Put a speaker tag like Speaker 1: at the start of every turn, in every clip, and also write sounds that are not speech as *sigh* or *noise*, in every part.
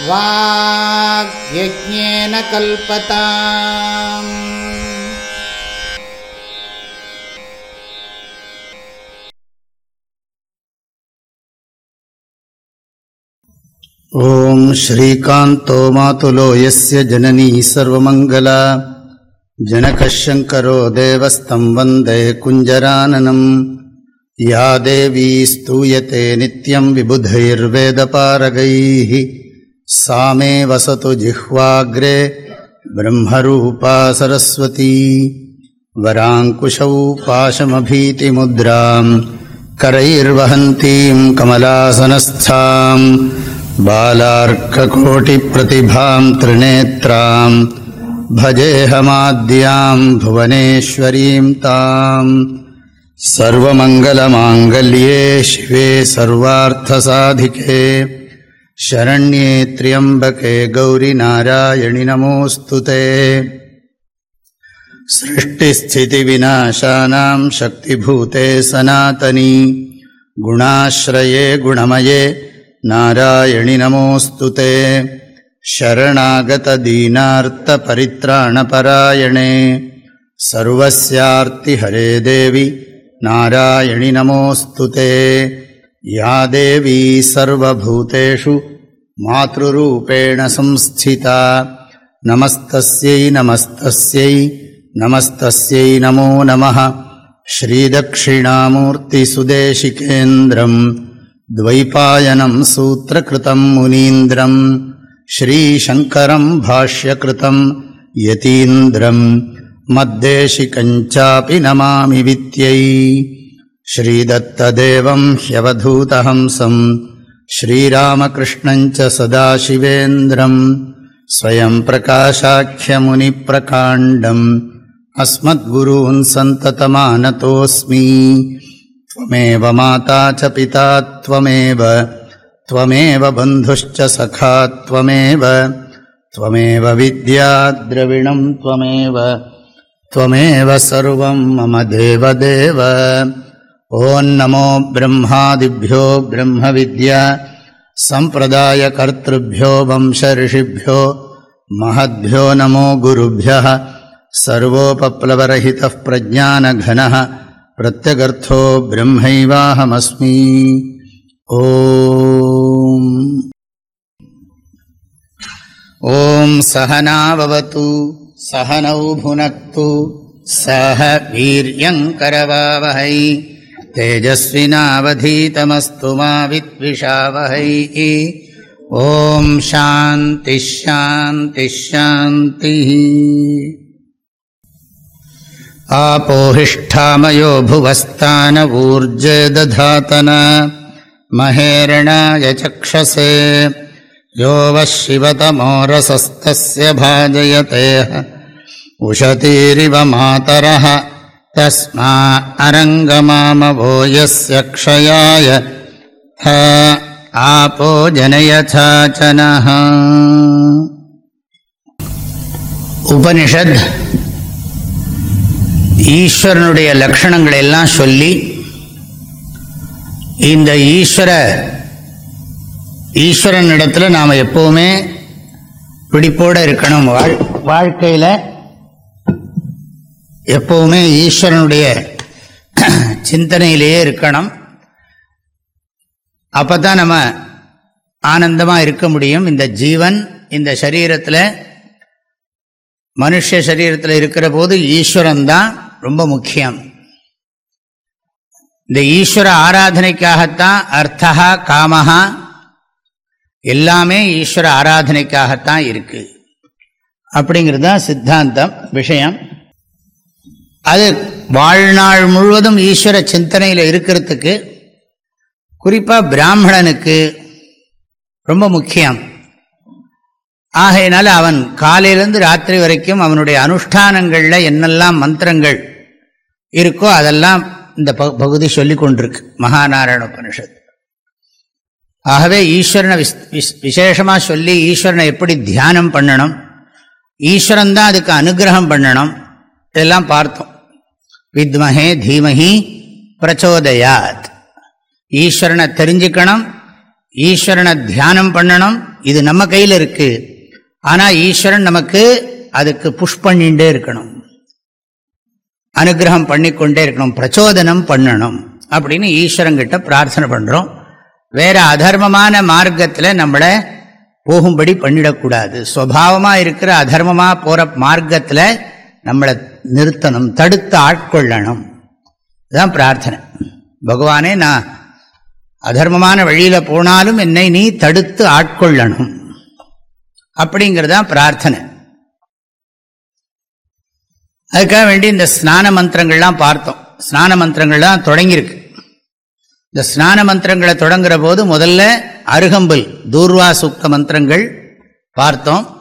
Speaker 1: ॐ श्रीकान्तो मातुलो यस्य जननी सर्वमङ्गला। जनकः शङ्करो देवस्तं वन्दे कुञ्जराननम्। या देवी स्तूयते नित्यं विबुधैर्वेदपारगैः सा मे वसतु जिह्वाग्रे ब्रह्मरूपा सरस्वती। वराङ्कुशौ पाशमभीतिमुद्राम् करैर्वहन्तीं कमलासनस्थाम् बालार्ककोटिप्रतिभां त्रिनेत्रां भजेऽहमाद्यां भुवनेश्वरीं ताम्। सर्वमङ्गलमाङ्गल्ये शिवे सर्वार्थसाधिके शरण्ये त्र्यम्बके गौरिनारायणि नमोऽस्तु ते सृष्टिस्थितिविनाशानां शक्तिभूते सनातनी गुणाश्रये गुणमये नारायणि नमोऽस्तु ते शरणागतदीनार्तपरित्राणपरायणे सर्वस्यार्तिहरे देवि नारायणि नमोऽस्तु ते या देवी सर्वभूतेषु मातृरूपेण संस्थिता नमस्तस्यै नमस्तस्यै नमस्तस्यै नमो नमः श्रीदक्षिणामूर्तिसुदेशिकेन्द्रम् द्वैपायनं सूत्रकृतं मुनीन्द्रं श्रीशङ्करं भाष्यकृतं यतीन्द्रं मद्देशिकञ्चापि नमामि वित्यै श्रीदत्तदेवं ह्यवधूतहंसं श्रीरामकृष्णञ्च सदाशिवेन्द्रं स्वयं प्रकाशाख्यमुनिप्रकाण्डम् अस्मद्गुरून् सन्ततमानतोऽस्मि त्वमेव माता च पिता त्वमेव त्वमेव बन्धुश्च सखा त्वमेव त्वमेव विद्याद्रविणं त्वमेव त्वमेव सर्वं मम देवदेव ॐ नमो ब्रह्मादिभ्यो ब्रह्मविद्या सम्प्रदायकर्तृभ्यो वंशऋषिभ्यो महद्भ्यो नमो गुरुभ्यः सर्वोपप्लवरहितः प्रज्ञानघनः प्रत्यगर्थो ब्रह्मैवाहमस्मि ॐ ॐ सहनावतु सहनौ भुनक्तु सह वीर्यङ्करवावहै तेजस्विनावधीतमस्तु मा विद्विषावहै। ॐ शान्तिश्शान्तिश्शान्तिः आपोहिष्ठामयो भुवस्तानवूर्जे दधातन। महेरणाय चक्षसे। यो वः शिवतमोरसस्तस्य भाजयतेह उशतीरिव मातरः தஸ்மா அரங்கமாமபூயஸ்ய க்ஷயாய ஹ ஆபோ ஜனயசாச்சனஹ உபனிஷத் ஈஸ்வரனுடைய லட்சணங்களை எல்லாம் சொல்லி இந்த ஈஸ்வர ஈஸ்வரன் இடத்துல நாம் எப்போவுமே பிடிப்போடு இருக்கணும் வாழ் வாழ்க்கையில் எப்போவுமே ஈஸ்வரனுடைய சிந்தனையிலேயே இருக்கணும். அப்போ தான் நம்ம ஆனந்தமாக இருக்க முடியும். இந்த ஜீவன் இந்த சரீரத்தில் மனுஷ சரீரத்தில் இருக்கிற போது ஈஸ்வரன் தான் ரொம்ப முக்கியம். இந்த ஈஸ்வர ஆராதனைக்காகத்தான் அர்த்தா காமஹா எல்லாமே ஈஸ்வர ஆராதனைக்காகத்தான் இருக்கு. அப்படிங்கிறது தான் சித்தாந்தம் விஷயம். அது வாழ்நாள் முழுவதும் ஈஸ்வர சிந்தனையில் இருக்கிறதுக்கு குறிப்பாக பிராமணனுக்கு ரொம்ப முக்கியம். ஆகையினால அவன் காலையிலேருந்து ராத்திரி வரைக்கும் அவனுடைய அனுஷ்டானங்களில் என்னெல்லாம் மந்திரங்கள் இருக்கோ அதெல்லாம் இந்த பகுதி சொல்லி கொண்டிருக்கு மகாநாராயண உபனிஷத். ஆகவே ஈஸ்வரனை விசேஷமாக சொல்லி ஈஸ்வரனை எப்படி தியானம் பண்ணணும் ஈஸ்வரன் தான் அதுக்கு அனுகிரகம் பண்ணணும் இதெல்லாம் பார்த்தோம். வித்மஹே தீமஹி பிரச்சோதயாத். ஈஸ்வரனை தெரிஞ்சுக்கணும் ஈஸ்வரனை தியானம் பண்ணணும் இது நம்ம கையில் இருக்கு. ஆனால் ஈஸ்வரன் நமக்கு அதுக்கு புஷ் பண்ணிகிட்டே இருக்கணும். அனுகிரகம் பண்ணிக்கொண்டே இருக்கணும் பிரச்சோதனம் பண்ணணும் அப்படின்னு ஈஸ்வரங்கிட்ட பிரார்த்தனை பண்ணுறோம் வேற அதர்மமான மார்க்கத்தில் நம்மளை போகும்படி பண்ணிடக்கூடாது. சுவாவமாக இருக்கிற அதர்மமாக போகிற மார்க்கத்தில் நம்மளை நிறுத்தணும் தடுத்து ஆட்கொள்ளணும் இதுதான் பிரார்த்தனை. பகவானே நான் அதர்மமான வழியில் போனாலும் என்னை நீ தடுத்து ஆட்கொள்ளணும் அப்படிங்கிறதான் பிரார்த்தனை. அதுக்காக வேண்டி இந்த ஸ்நான மந்திரங்கள்லாம் பார்த்தோம். ஸ்நான மந்திரங்கள்லாம் தொடங்கியிருக்கு. இந்த ஸ்நான மந்திரங்களை தொடங்குற போது முதல்ல அருகம்புல் தூர்வா சுக்த மந்திரங்கள் பார்த்தோம்.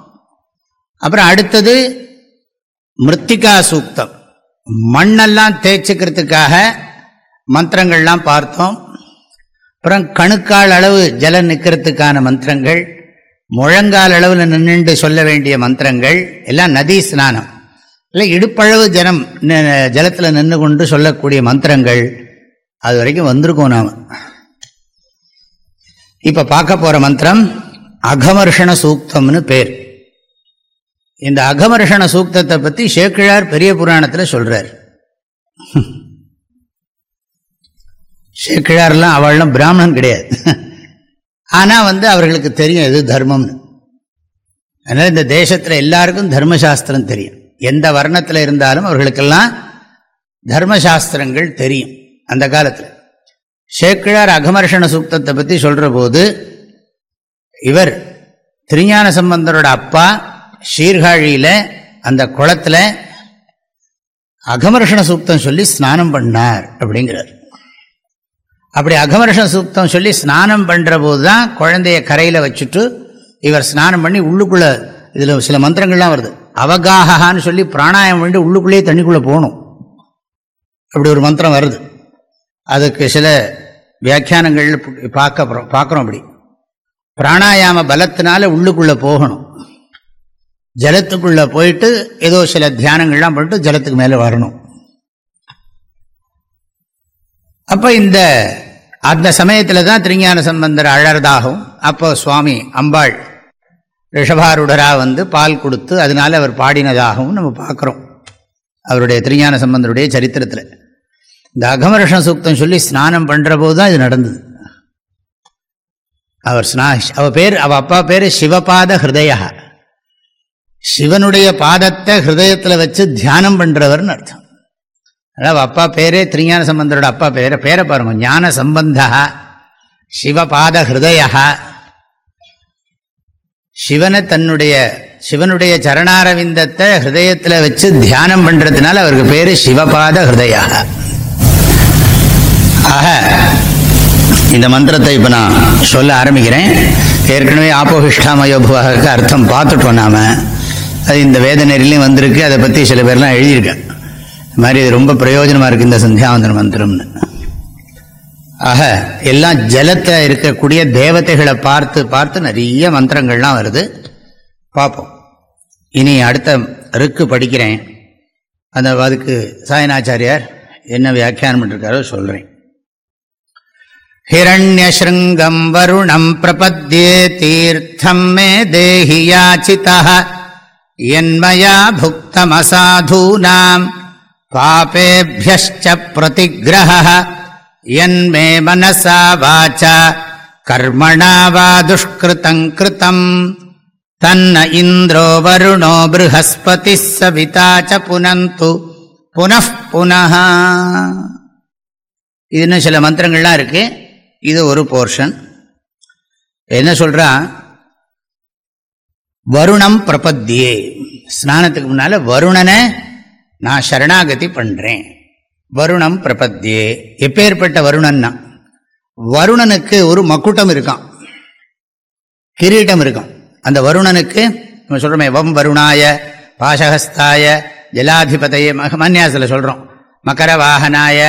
Speaker 1: அப்புறம் அடுத்தது மிருத்திகா சூக்தம். மண்ணெல்லாம் தேய்ச்சிக்கிறதுக்காக மந்திரங்கள்லாம் பார்த்தோம். அப்புறம் கணுக்கால் அளவு ஜலம் நிற்கிறதுக்கான மந்திரங்கள் முழங்கால் அளவில் நின்று சொல்ல வேண்டிய மந்திரங்கள் எல்லாம் நதி ஸ்நானம். இல்லை இடுப்பளவு ஜனம் ஜலத்தில் நின்று கொண்டு சொல்லக்கூடிய மந்திரங்கள் அது வரைக்கும் வந்திருக்கோம் நாம். இப்போ பார்க்க போகிற மந்திரம் அகமர்ஷண சூக்தம்னு பேர். இந்த அகமர்ஷண சூக்தத்தை பற்றி சேக்கிழார் பெரிய புராணத்தில் சொல்கிறார் சேக்கிழார்லாம் அவள்லாம் பிராமணன் கிடையாது. ஆனால் வந்து அவர்களுக்கு தெரியும் எது தர்மம்னு. அதனால் இந்த தேசத்தில் எல்லாருக்கும் தர்மசாஸ்திரம் தெரியும். எந்த வர்ணத்தில் இருந்தாலும் அவர்களுக்கெல்லாம் தர்மசாஸ்திரங்கள் தெரியும் அந்த காலத்தில். சேக்கிழார் அகமர்ஷண சூக்தத்தை பற்றி சொல்கிற போது இவர் திருஞான சம்பந்தரோட அப்பா சீர்காழியில் அந்த குளத்தில் அகமர்ஷண சூக்தம் சொல்லி ஸ்நானம் பண்ணார் அப்படிங்கிறார். அப்படி அகமர்ஷண சூக்தம் சொல்லி ஸ்நானம் பண்ணுற போது தான் குழந்தைய கரையில் வச்சுட்டு இவர் ஸ்நானம் பண்ணி உள்ளுக்குள்ளே இதில் சில மந்திரங்கள்லாம் வருது. அவகாகான்னு சொல்லி பிராணாயம் வேண்டி உள்ளுக்குள்ளேயே தண்ணிக்குள்ளே போகணும். அப்படி ஒரு மந்திரம் வருது. அதுக்கு சில வியாக்கியானங்கள் பார்க்க பார்க்குறோம் அப்படி. பிராணாயாம பலத்தினால உள்ளுக்குள்ளே போகணும். ஜலத்துக்குள்ளே போயிட்டு ஏதோ சில தியானங்கள்லாம் பண்ணிட்டு ஜலத்துக்கு மேலே வரணும். அப்போ இந்த அந்த சமயத்தில் தான் திருஞான சம்பந்தர் அழறதாகவும் அப்போ சுவாமி அம்பாள் ரிஷபாருடராக வந்து பால் கொடுத்து அதனால அவர் பாடினதாகவும் நம்ம பார்க்குறோம். அவருடைய திருஞான சம்பந்தருடைய சரித்திரத்தில். இந்த அகமரஷ சூக்தம் சொல்லி ஸ்நானம் பண்ணுற போது தான் இது நடந்தது. அவர் ஸ்நா அவ பேர் அவ அப்பா பேர் சிவபாத ஹிருதயா சிவனுடைய பாதத்தை ஹிருதயத்தில் வச்சு தியானம் பண்ணுறவர்னு அர்த்தம். அதாவது அப்பா பேரே திருஞான சம்பந்தரோட அப்பா பேரை பேரை பாருங்க ஞான சம்பந்தா சிவபாத ஹிருதயா. சிவனை தன்னுடைய சிவனுடைய சரணாரவிந்தத்தை ஹிருதயத்தில் வச்சு தியானம் பண்ணுறதுனால அவருக்கு பேர் சிவபாத ஹிருதயா. ஆக இந்த மந்திரத்தை இப்போ நான் சொல்ல ஆரம்பிக்கிறேன். ஏற்கனவே ஆப்போஹிஷ்டாமயோபுவாக அர்த்தம் பார்த்துட்டோம் நாம். அது இந்த வேதனையிலையும் வந்திருக்கு. அதை பற்றி சில பேர்லாம் எழுதியிருக்கேன் இது மாதிரி இது ரொம்ப பிரயோஜனமாக இருக்குது இந்த சந்தியாவந்தன மந்திரம்னு. ஆக எல்லாம் ஜலத்தில் இருக்கக்கூடிய தேவதைகளை பார்த்து பார்த்து நிறைய மந்திரங்கள்லாம் வருது. பார்ப்போம். இனி அடுத்த ருக்கு படிக்கிறேன். அந்த அதுக்கு சாயனாச்சாரியார் என்ன வியாக்கியானம் பண்ணிருக்காரோ சொல்கிறேன் ஹிரண்யசிருங்கம் வருணம் பிரபத்யே தீர்த்தம் மே தேஹி யாச்சிதா என்மயா புக்தமசாதூனாம் பாபேபியश्च பிரதிகிரக என்மே மனசா வாச்சா கர்மணா வா துஷ்கிருதம் கிருதம் தன்ன இந்திரோ வருணோ ப்ரஹஸ்பதி சவிதா ச புனந்து புனః இது இன்னும் சில மந்திரங்கள்லாம் இருக்கு. இது ஒரு போர்ஷன். என்ன சொல்றா? வருணம் பிரபத்தியே. ஸ்நானத்துக்கு முன்னால வருணனை நான் சரணாகதி பண்றேன். வருணம் பிரபத்தியே. எப்பேற்பட்ட வருணன்னா வருணனுக்கு ஒரு மக்குட்டம் இருக்கான் கிரீட்டம் இருக்கும். அந்த வருணனுக்கு நம்ம சொல்கிறோமே வம் வருணாய பாசகஸ்தாய ஜலாதிபதையே மன்யாசில் சொல்கிறோம் மகர வாகனாய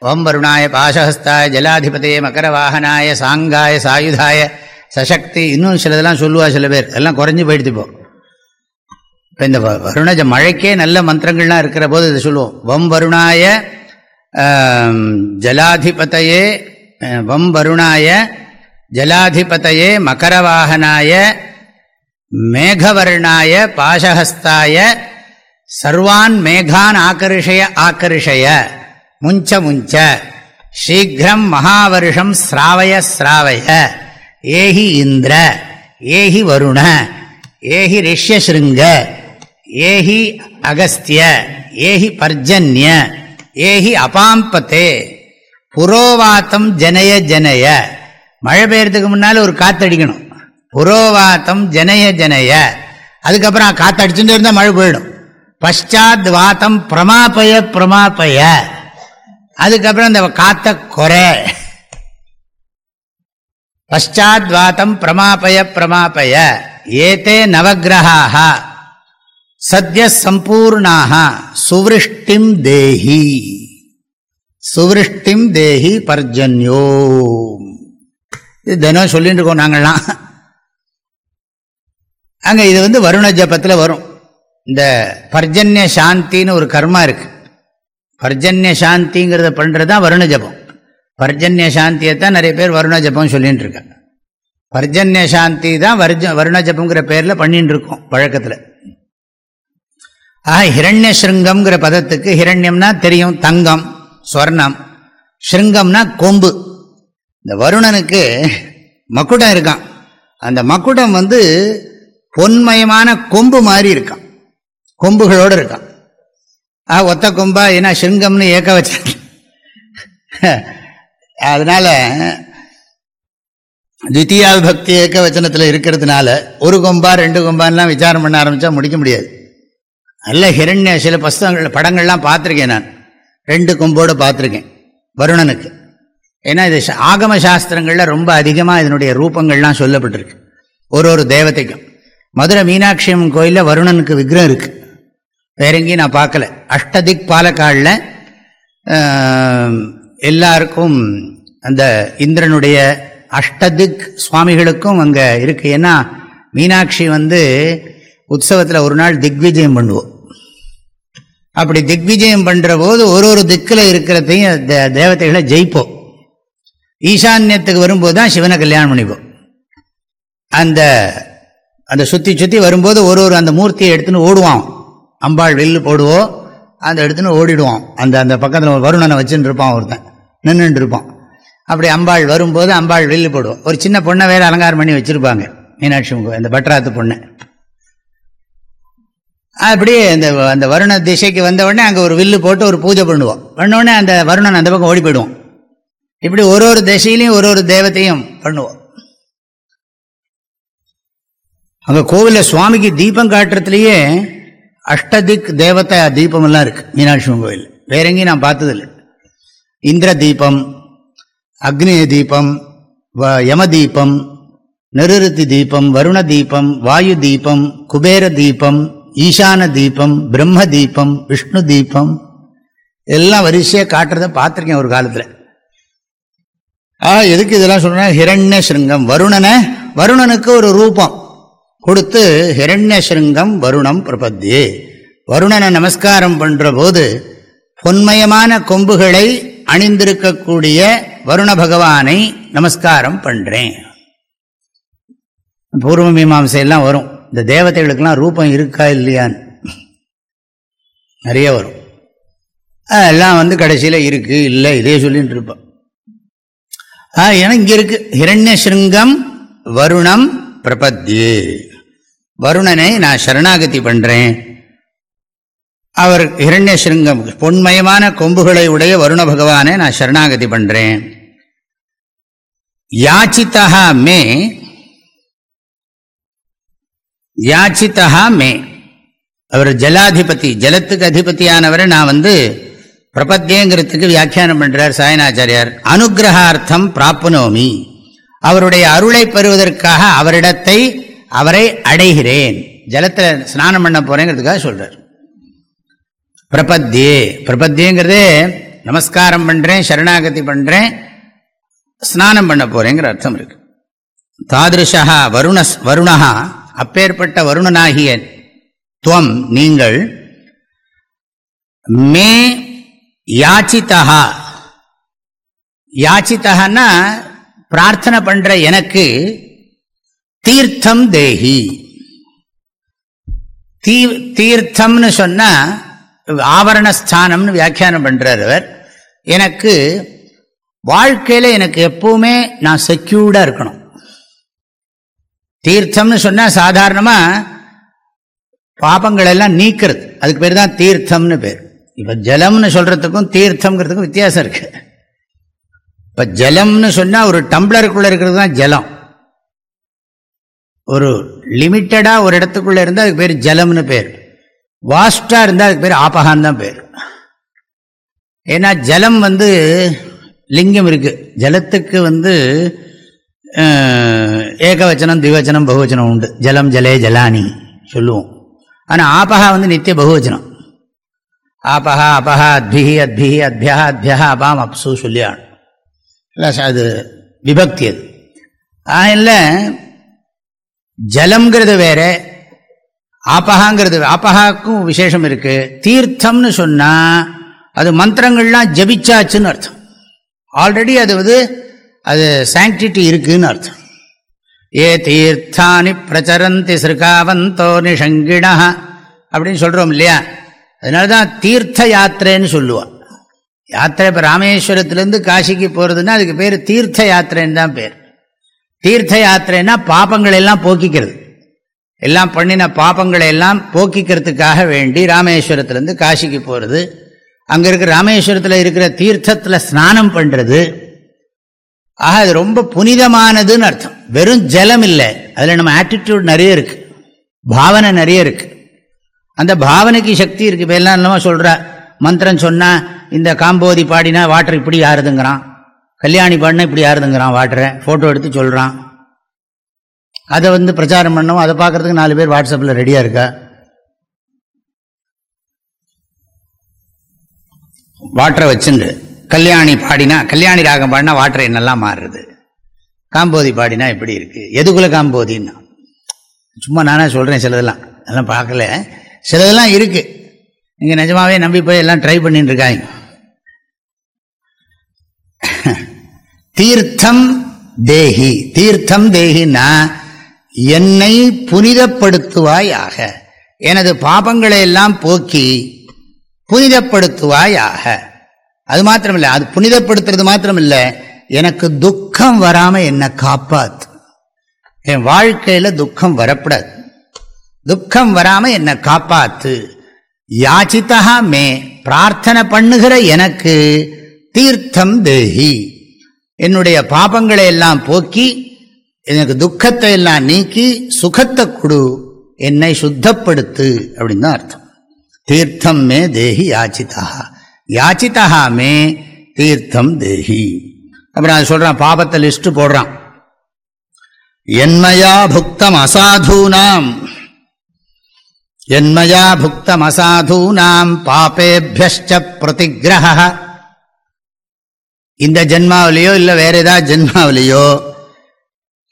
Speaker 1: வம் வருணாய பாசகஸ்தாய ஜலாதிபதையே மகர வாகனாய சாங்காய சாயுதாய சசக்தி இன்னும் சிலதெல்லாம் சொல்லுவா சில பேர். எல்லாம் குறைஞ்சி போயிடுத்து இப்போ. இப்போ இந்த வருணஜ மழைக்கே நல்ல மந்திரங்கள்லாம் இருக்கிற போது இதை சொல்லுவோம். வம் வருணாய ஜலாதிபதையே வம் வருணாய ஜலாதிபதையே மகரவாகனாய மேகவர்ணாய பாசஹஸ்தாய சர்வான் மேகான் ஆக்கர்ஷய ஆக்கர்ஷய முஞ்ச முஞ்ச சீக்கிரம் மகாவருஷம் ஸ்ராவய ஸ்ராவய. ஏஹி இந்திர ஏஹி வருண ஏஹி ரிஷ்யசிருங்க ஏஹி அகஸ்திய ஏஹி பர்ஜன்ய ஏஹி அபாம்பத்தே புரோவாத்தம் ஜனய ஜனய. மழை பெய்யறதுக்கு முன்னால் ஒரு காத்தடிக்கணும். புரோவாத்தம் ஜனய ஜனய. அதுக்கப்புறம் காத்தடிச்சுட்டு இருந்தால் மழை போயிடும். பஷாத் வாத்தம் பிரமாபய பிரமாபய. அதுக்கப்புறம் இந்த காத்த குறை. பஷாத் பிரமாபய பிரமாபய ஏதே நவகிரகாக சத்ய சம்பூர்ணாக சுவிருஷ்டிம் தேஹி சுவிருஷ்டிம் தேஹி பர்ஜன்யோ இது தினம் சொல்லிட்டு இருக்கோம் நாங்கள்லாம். அங்கே இது வந்து வருண ஜபத்தில் வரும். இந்த பர்ஜன்ய சாந்தின்னு ஒரு கர்மா இருக்கு. பர்ஜன்ய சாந்திங்கிறத பண்ணுறது தான் வருண ஜபம். பர்ஜன்ய சாந்தியை தான் நிறைய பேர் வருண ஜபம் சொல்லிட்டு இருக்காங்க பர்ஜன்ய சாந்தி தான் வர்ஜ வருண ஜபங்கிற பேரில் பண்ணிட்டு இருக்கோம் பழக்கத்தில் ஆக ஹிரண்ய ஸ்ருங்கம்ங்கிற பதத்துக்கு ஹிரண்யம்னா தெரியும் தங்கம் ஸ்வர்ணம் ஸ்ருங்கம்னா கொம்பு. இந்த வருணனுக்கு மக்குடம் இருக்கான். அந்த மக்குடம் வந்து பொன்மயமான கொம்பு மாதிரி இருக்கான். கொம்புகளோடு இருக்கான். ஆ ஒத்த கொம்பா ஏன்னா சிருங்கம்னு ஏக்க வச்ச அதனால் தித்தியா பக்தி ஏக்க வச்சனத்தில் இருக்கிறதுனால ஒரு கொம்பா ரெண்டு கொம்பான்லாம் விசாரம் பண்ண ஆரம்பித்தா முடிக்க முடியாது. நல்ல ஹிரண்ய சில புஸ்தகங்கள் படங்கள்லாம் பார்த்துருக்கேன் நான். ரெண்டு கொம்போடு பார்த்துருக்கேன் வருணனுக்கு. ஏன்னா இது ஆகம சாஸ்திரங்களில் ரொம்ப அதிகமாக இதனுடைய ரூபங்கள்லாம் சொல்லப்பட்டிருக்கு. ஒரு ஒரு தேவதைக்கும். மதுரை மீனாட்சி அம்மன் கோயிலில் வருணனுக்கு விக்கிரம் இருக்குது வேற எங்கேயும் நான் பார்க்கல. அஷ்டதிக் பாலக்காடில் எல்லாருக்கும் அந்த இந்திரனுடைய அஷ்டதிக் சுவாமிகளுக்கும் அங்கே இருக்குது ஏன்னா மீனாட்சி வந்து உற்சவத்தில் ஒரு நாள் திக்விஜயம் பண்ணுவோம் அப்படி திக்விஜயம் பண்ணுற போது ஒரு ஒரு திக்கில் இருக்கிறதையும் தேவதைகளை ஜெயிப்போம் ஈசான்யத்துக்கு வரும்போது தான் சிவனை கல்யாணம் பண்ணிப்போம் அந்த அந்த சுற்றி சுற்றி வரும்போது ஒரு ஒரு அந்த மூர்த்தியை எடுத்துன்னு ஓடுவான். அம்பாள் வில்லு போடுவோம் அந்த எடுத்துன்னு ஓடிடுவான். அந்த அந்த பக்கத்தில் வருணனை வச்சுன்னு இருப்பான் ஒருத்தன். நின்றுட்டு இருப்பான். அப்படி அம்பாள் வரும்போது அம்பாள் வெளியில் போடுவோம் ஒரு சின்ன பொண்ணை வேறு அலங்காரம் பண்ணி வச்சுருப்பாங்க. மீனாட்சி அந்த பட்ராத்து பொண்ணை. அப்படியே அந்த அந்த வருண திசைக்கு வந்த உடனே அங்கே ஒரு வில்லு போட்டு ஒரு பூஜை பண்ணுவோம் பண்ணோடனே அந்த வருணன் அந்த பக்கம் ஓடி போயிடுவோம் இப்படி ஒரு ஒரு திசையிலையும் ஒரு ஒரு தேவத்தையும் பண்ணுவோம் அங்கே கோவிலில் சுவாமிக்கு தீபம் காட்டுறதுலேயே அஷ்டதிக் தேவத்தை தீபமெல்லாம் இருக்குது மீனாட்சி கோவில் வேற எங்கேயும் நான் பார்த்ததில்லை. இந்திர தீபம் அக்னிய தீபம் யம தீபம் நிருத்தி தீபம் வருண தீபம் வாயு தீபம் குபேர தீபம் ஈசான தீபம் பிரம்ம தீபம் விஷ்ணு தீபம். எல்லாம் வரிசையாக காட்டுறத பார்த்துருக்கேன் ஒரு காலத்தில். ஆ எதுக்கு இதெல்லாம் சொல்கிறேன் ஹிரண்ய சிருங்கம் வருணனை வருணனுக்கு ஒரு ரூபம். கொடுத்து ஹிரண்யசிருங்கம் வருணம் பிரபத்தியே வருணனை நமஸ்காரம் பண்ணுற போது பொன்மயமான கொம்புகளை அணிந்திருக்கக்கூடிய வருண பகவானை நமஸ்காரம் பண்ணுறேன் பூர்வ மீமாசையெல்லாம் வரும். இந்த தேவதைகளுக்கெல்லாம் ரூபம் இருக்கா இல்லையான்னு. நிறைய வரும். அதெல்லாம் வந்து கடைசியில் இருக்குது இல்லை இதே சொல்லிட்டு இருப்பான் ஏன்னா இங்கே இருக்குது ஹிரண்யசிருங்கம் வருணம் பிரபத்தியே வருணனை நான் சரணாகதி பண்ணுறேன் அவர் ஹிரண்ய சிருங்கம் பொன்மயமான கொம்புகளை உடைய வருண பகவானை நான் சரணாகதி பண்ணுறேன் யாச்சித்தா மே யாச்சித்தா மே. அவர் ஜலாதிபதி ஜலத்துக்கு அதிபதியானவரை நான் வந்து பிரபத்தியங்கிறதுக்கு வியாக்கியானம் பண்றார் சாயனாச்சாரியார். அனுகிரகார்த்தம் பிராப்னோமி. அவருடைய அருளை பெறுவதற்காக அவரிடத்தை அவரை அடைகிறேன். ஜலத்தில் ஸ்நானம் பண்ண போறேங்கிறதுக்காக சொல்றார். பிரபத்தியே பிரபத்தியங்கிறதே நமஸ்காரம் பண்றேன் சரணாகதி பண்றேன் ஸ்நானம் பண்ண போறேங்கிற அர்த்தம் இருக்கு. தாதிருஷா வருண வருணா அப்பேற்பட்ட வருணனாகிய துவம் நீங்கள் மே யாச்சித்தா யாச்சித்தகன்னா பிரார்த்தனை பண்ற எனக்கு தீர்த்தம் தேஹி. தீ தீர்த்தம்னு சொன்னால் ஆவரணஸ்தானம்னு வியாக்கியானம் பண்ணுறார் அவர். எனக்கு வாழ்க்கையில் எனக்கு எப்பவுமே நான் செக்யூர்டாக இருக்கணும். தீர்த்தம்னு சொன்னால் சாதாரணமாக பாபங்கள் எல்லாம் நீக்கிறது. அதுக்கு பேர் தான் தீர்த்தம்னு பேர். இப்போ ஜலம்னு சொல்கிறதுக்கும் தீர்த்தம்ங்கிறதுக்கும் வித்தியாசம் இருக்குது இப்போ ஜலம்னு சொன்னால் ஒரு டம்ளருக்குள்ளே இருக்கிறது தான் ஜலம். ஒரு லிமிட்டடாக ஒரு இடத்துக்குள்ளே இருந்தால் அதுக்கு பேர் ஜலம்னு பேர். வாஸ்டாக இருந்தால் அதுக்கு பேர் ஆபகான் தான் பேர். ஏன்னா ஜலம் வந்து லிங்கம் இருக்குது ஜலத்துக்கு வந்து ஏகவச்சனம் திவச்சனம் பகுவச்சனம் உண்டு. ஜலம் ஜலே ஜலானி சொல்லுவோம். ஆனால் ஆபகா வந்து நித்திய பகுவச்சனம். ஆபஹா அபஹா அத்பிஹி அத்பிஹி அத்யா அத்யா அபாம் அப்சு சொல்லியான் அது விபக்தி அது. ஆகல ஜலம்ங்கிறது வேற ஆப்பகாங்கிறது ஆப்பகாக்கும் விசேஷம் இருக்கு. தீர்த்தம்னு சொன்னால் அது மந்திரங்கள்லாம் ஜபிச்சாச்சுன்னு அர்த்தம். ஆல்ரெடி அது வந்து அது சாங்டிட்டி இருக்குன்னு அர்த்தம். ஏ தீர்த்தானி பிரச்சரந்தி சிறுகாவந்தோ நிஷங்கிணா அப்படின்னு சொல்கிறோம் இல்லையா? அதனால தான் தீர்த்த யாத்திரைன்னு சொல்லுவாள் யாத்திரை இப்போ ராமேஸ்வரத்துலேருந்து காசிக்கு போகிறதுன்னா அதுக்கு பேர் தீர்த்த யாத்திரைன்னு தான் பேர். தீர்த்த யாத்திரைன்னா பாப்பங்களை எல்லாம் போக்கிக்கிறது. எல்லாம் பண்ணின பாப்பங்களை எல்லாம் போக்கிக்கிறதுக்காக வேண்டி ராமேஸ்வரத்துலேருந்து காசிக்கு போகிறது அங்கே இருக்கிற ராமேஸ்வரத்தில் இருக்கிற தீர்த்தத்தில் ஸ்நானம் பண்ணுறது ஆக அது ரொம்ப புனிதமானதுன்னு அர்த்தம். வெறும் ஜலம் இல்லை. அதில் நம்ம ஆட்டிடியூட் நிறைய இருக்குது பாவனை நிறைய இருக்குது அந்த பாவனைக்கு சக்தி இருக்குது இப்போ எல்லாம் இல்லாமல் சொல்கிற மந்திரம் சொன்னால் இந்த காம்போதி பாடினா வாட்டர் இப்படி ஆறுதுங்கிறான். கல்யாணி பண்ண இப்படி யாருதுங்கிறான் வாட்டரை ஃபோட்டோ எடுத்து சொல்கிறான் அதை வந்து பிரச்சாரம் பண்ணவும் அதை பார்க்கறதுக்கு நாலு பேர் வாட்ஸ்அப்பில் ரெடியாக இருக்கா? வாட்டரை வச்சுண்டு. கல்யாணி பாடினா கல்யாணி ராகம் பாடினா வாட்டர் என்னெல்லாம் மாறுறது. காம்போதி பாடினா எப்படி இருக்குது எதுக்குள்ள காம்போதின்னா? சும்மா நானே சொல்கிறேன் சிலதெல்லாம். அதெல்லாம் பார்க்கல. சிலதெல்லாம் இருக்குது நீங்கள் நிஜமாவே நம்பி போய் எல்லாம் ட்ரை பண்ணிட்டு இருக்காங்க தீர்த்தம் தேஹி தீர்த்தம் தேகினா என்னை புனிதப்படுத்துவாயாக. எனது பாபங்களை எல்லாம் போக்கி புனிதப்படுத்துவாயாக. அது மாத்திரமில்லை அது புனிதப்படுத்துறது மாத்திரமில்லை. எனக்கு துக்கம் வராமல் என்னை காப்பாத்து. என் வாழ்க்கையில் துக்கம் வரப்படாது. துக்கம் வராமல் என்னை காப்பாத்து. யாச்சித்தா மே பிரார்த்தனை பண்ணுகிற எனக்கு தீர்த்தம் தேஹி என்னுடைய பாபங்களை எல்லாம் போக்கி எனக்கு துக்கத்தை எல்லாம் நீக்கி சுகத்தை கொடு என்னை சுத்தப்படுத்து அப்படின்னு தான் அர்த்தம். தீர்த்தம் மே தேஹி யாச்சிதா. யாச்சிதா மே தீர்த்தம் தேஹி. அப்புறம் அது சொல்றான் பாபத்தை லிஸ்ட் போடுறான். என்மயா புக்தம் அசாதூனாம். என்மயா புக்தம் அசாதூனாம். பாபேபியச்ச பிரதிகிரக இந்த ஜென்மாவிலேயோ இல்லை வேற ஏதாவது ஜென்மாவிலேயோ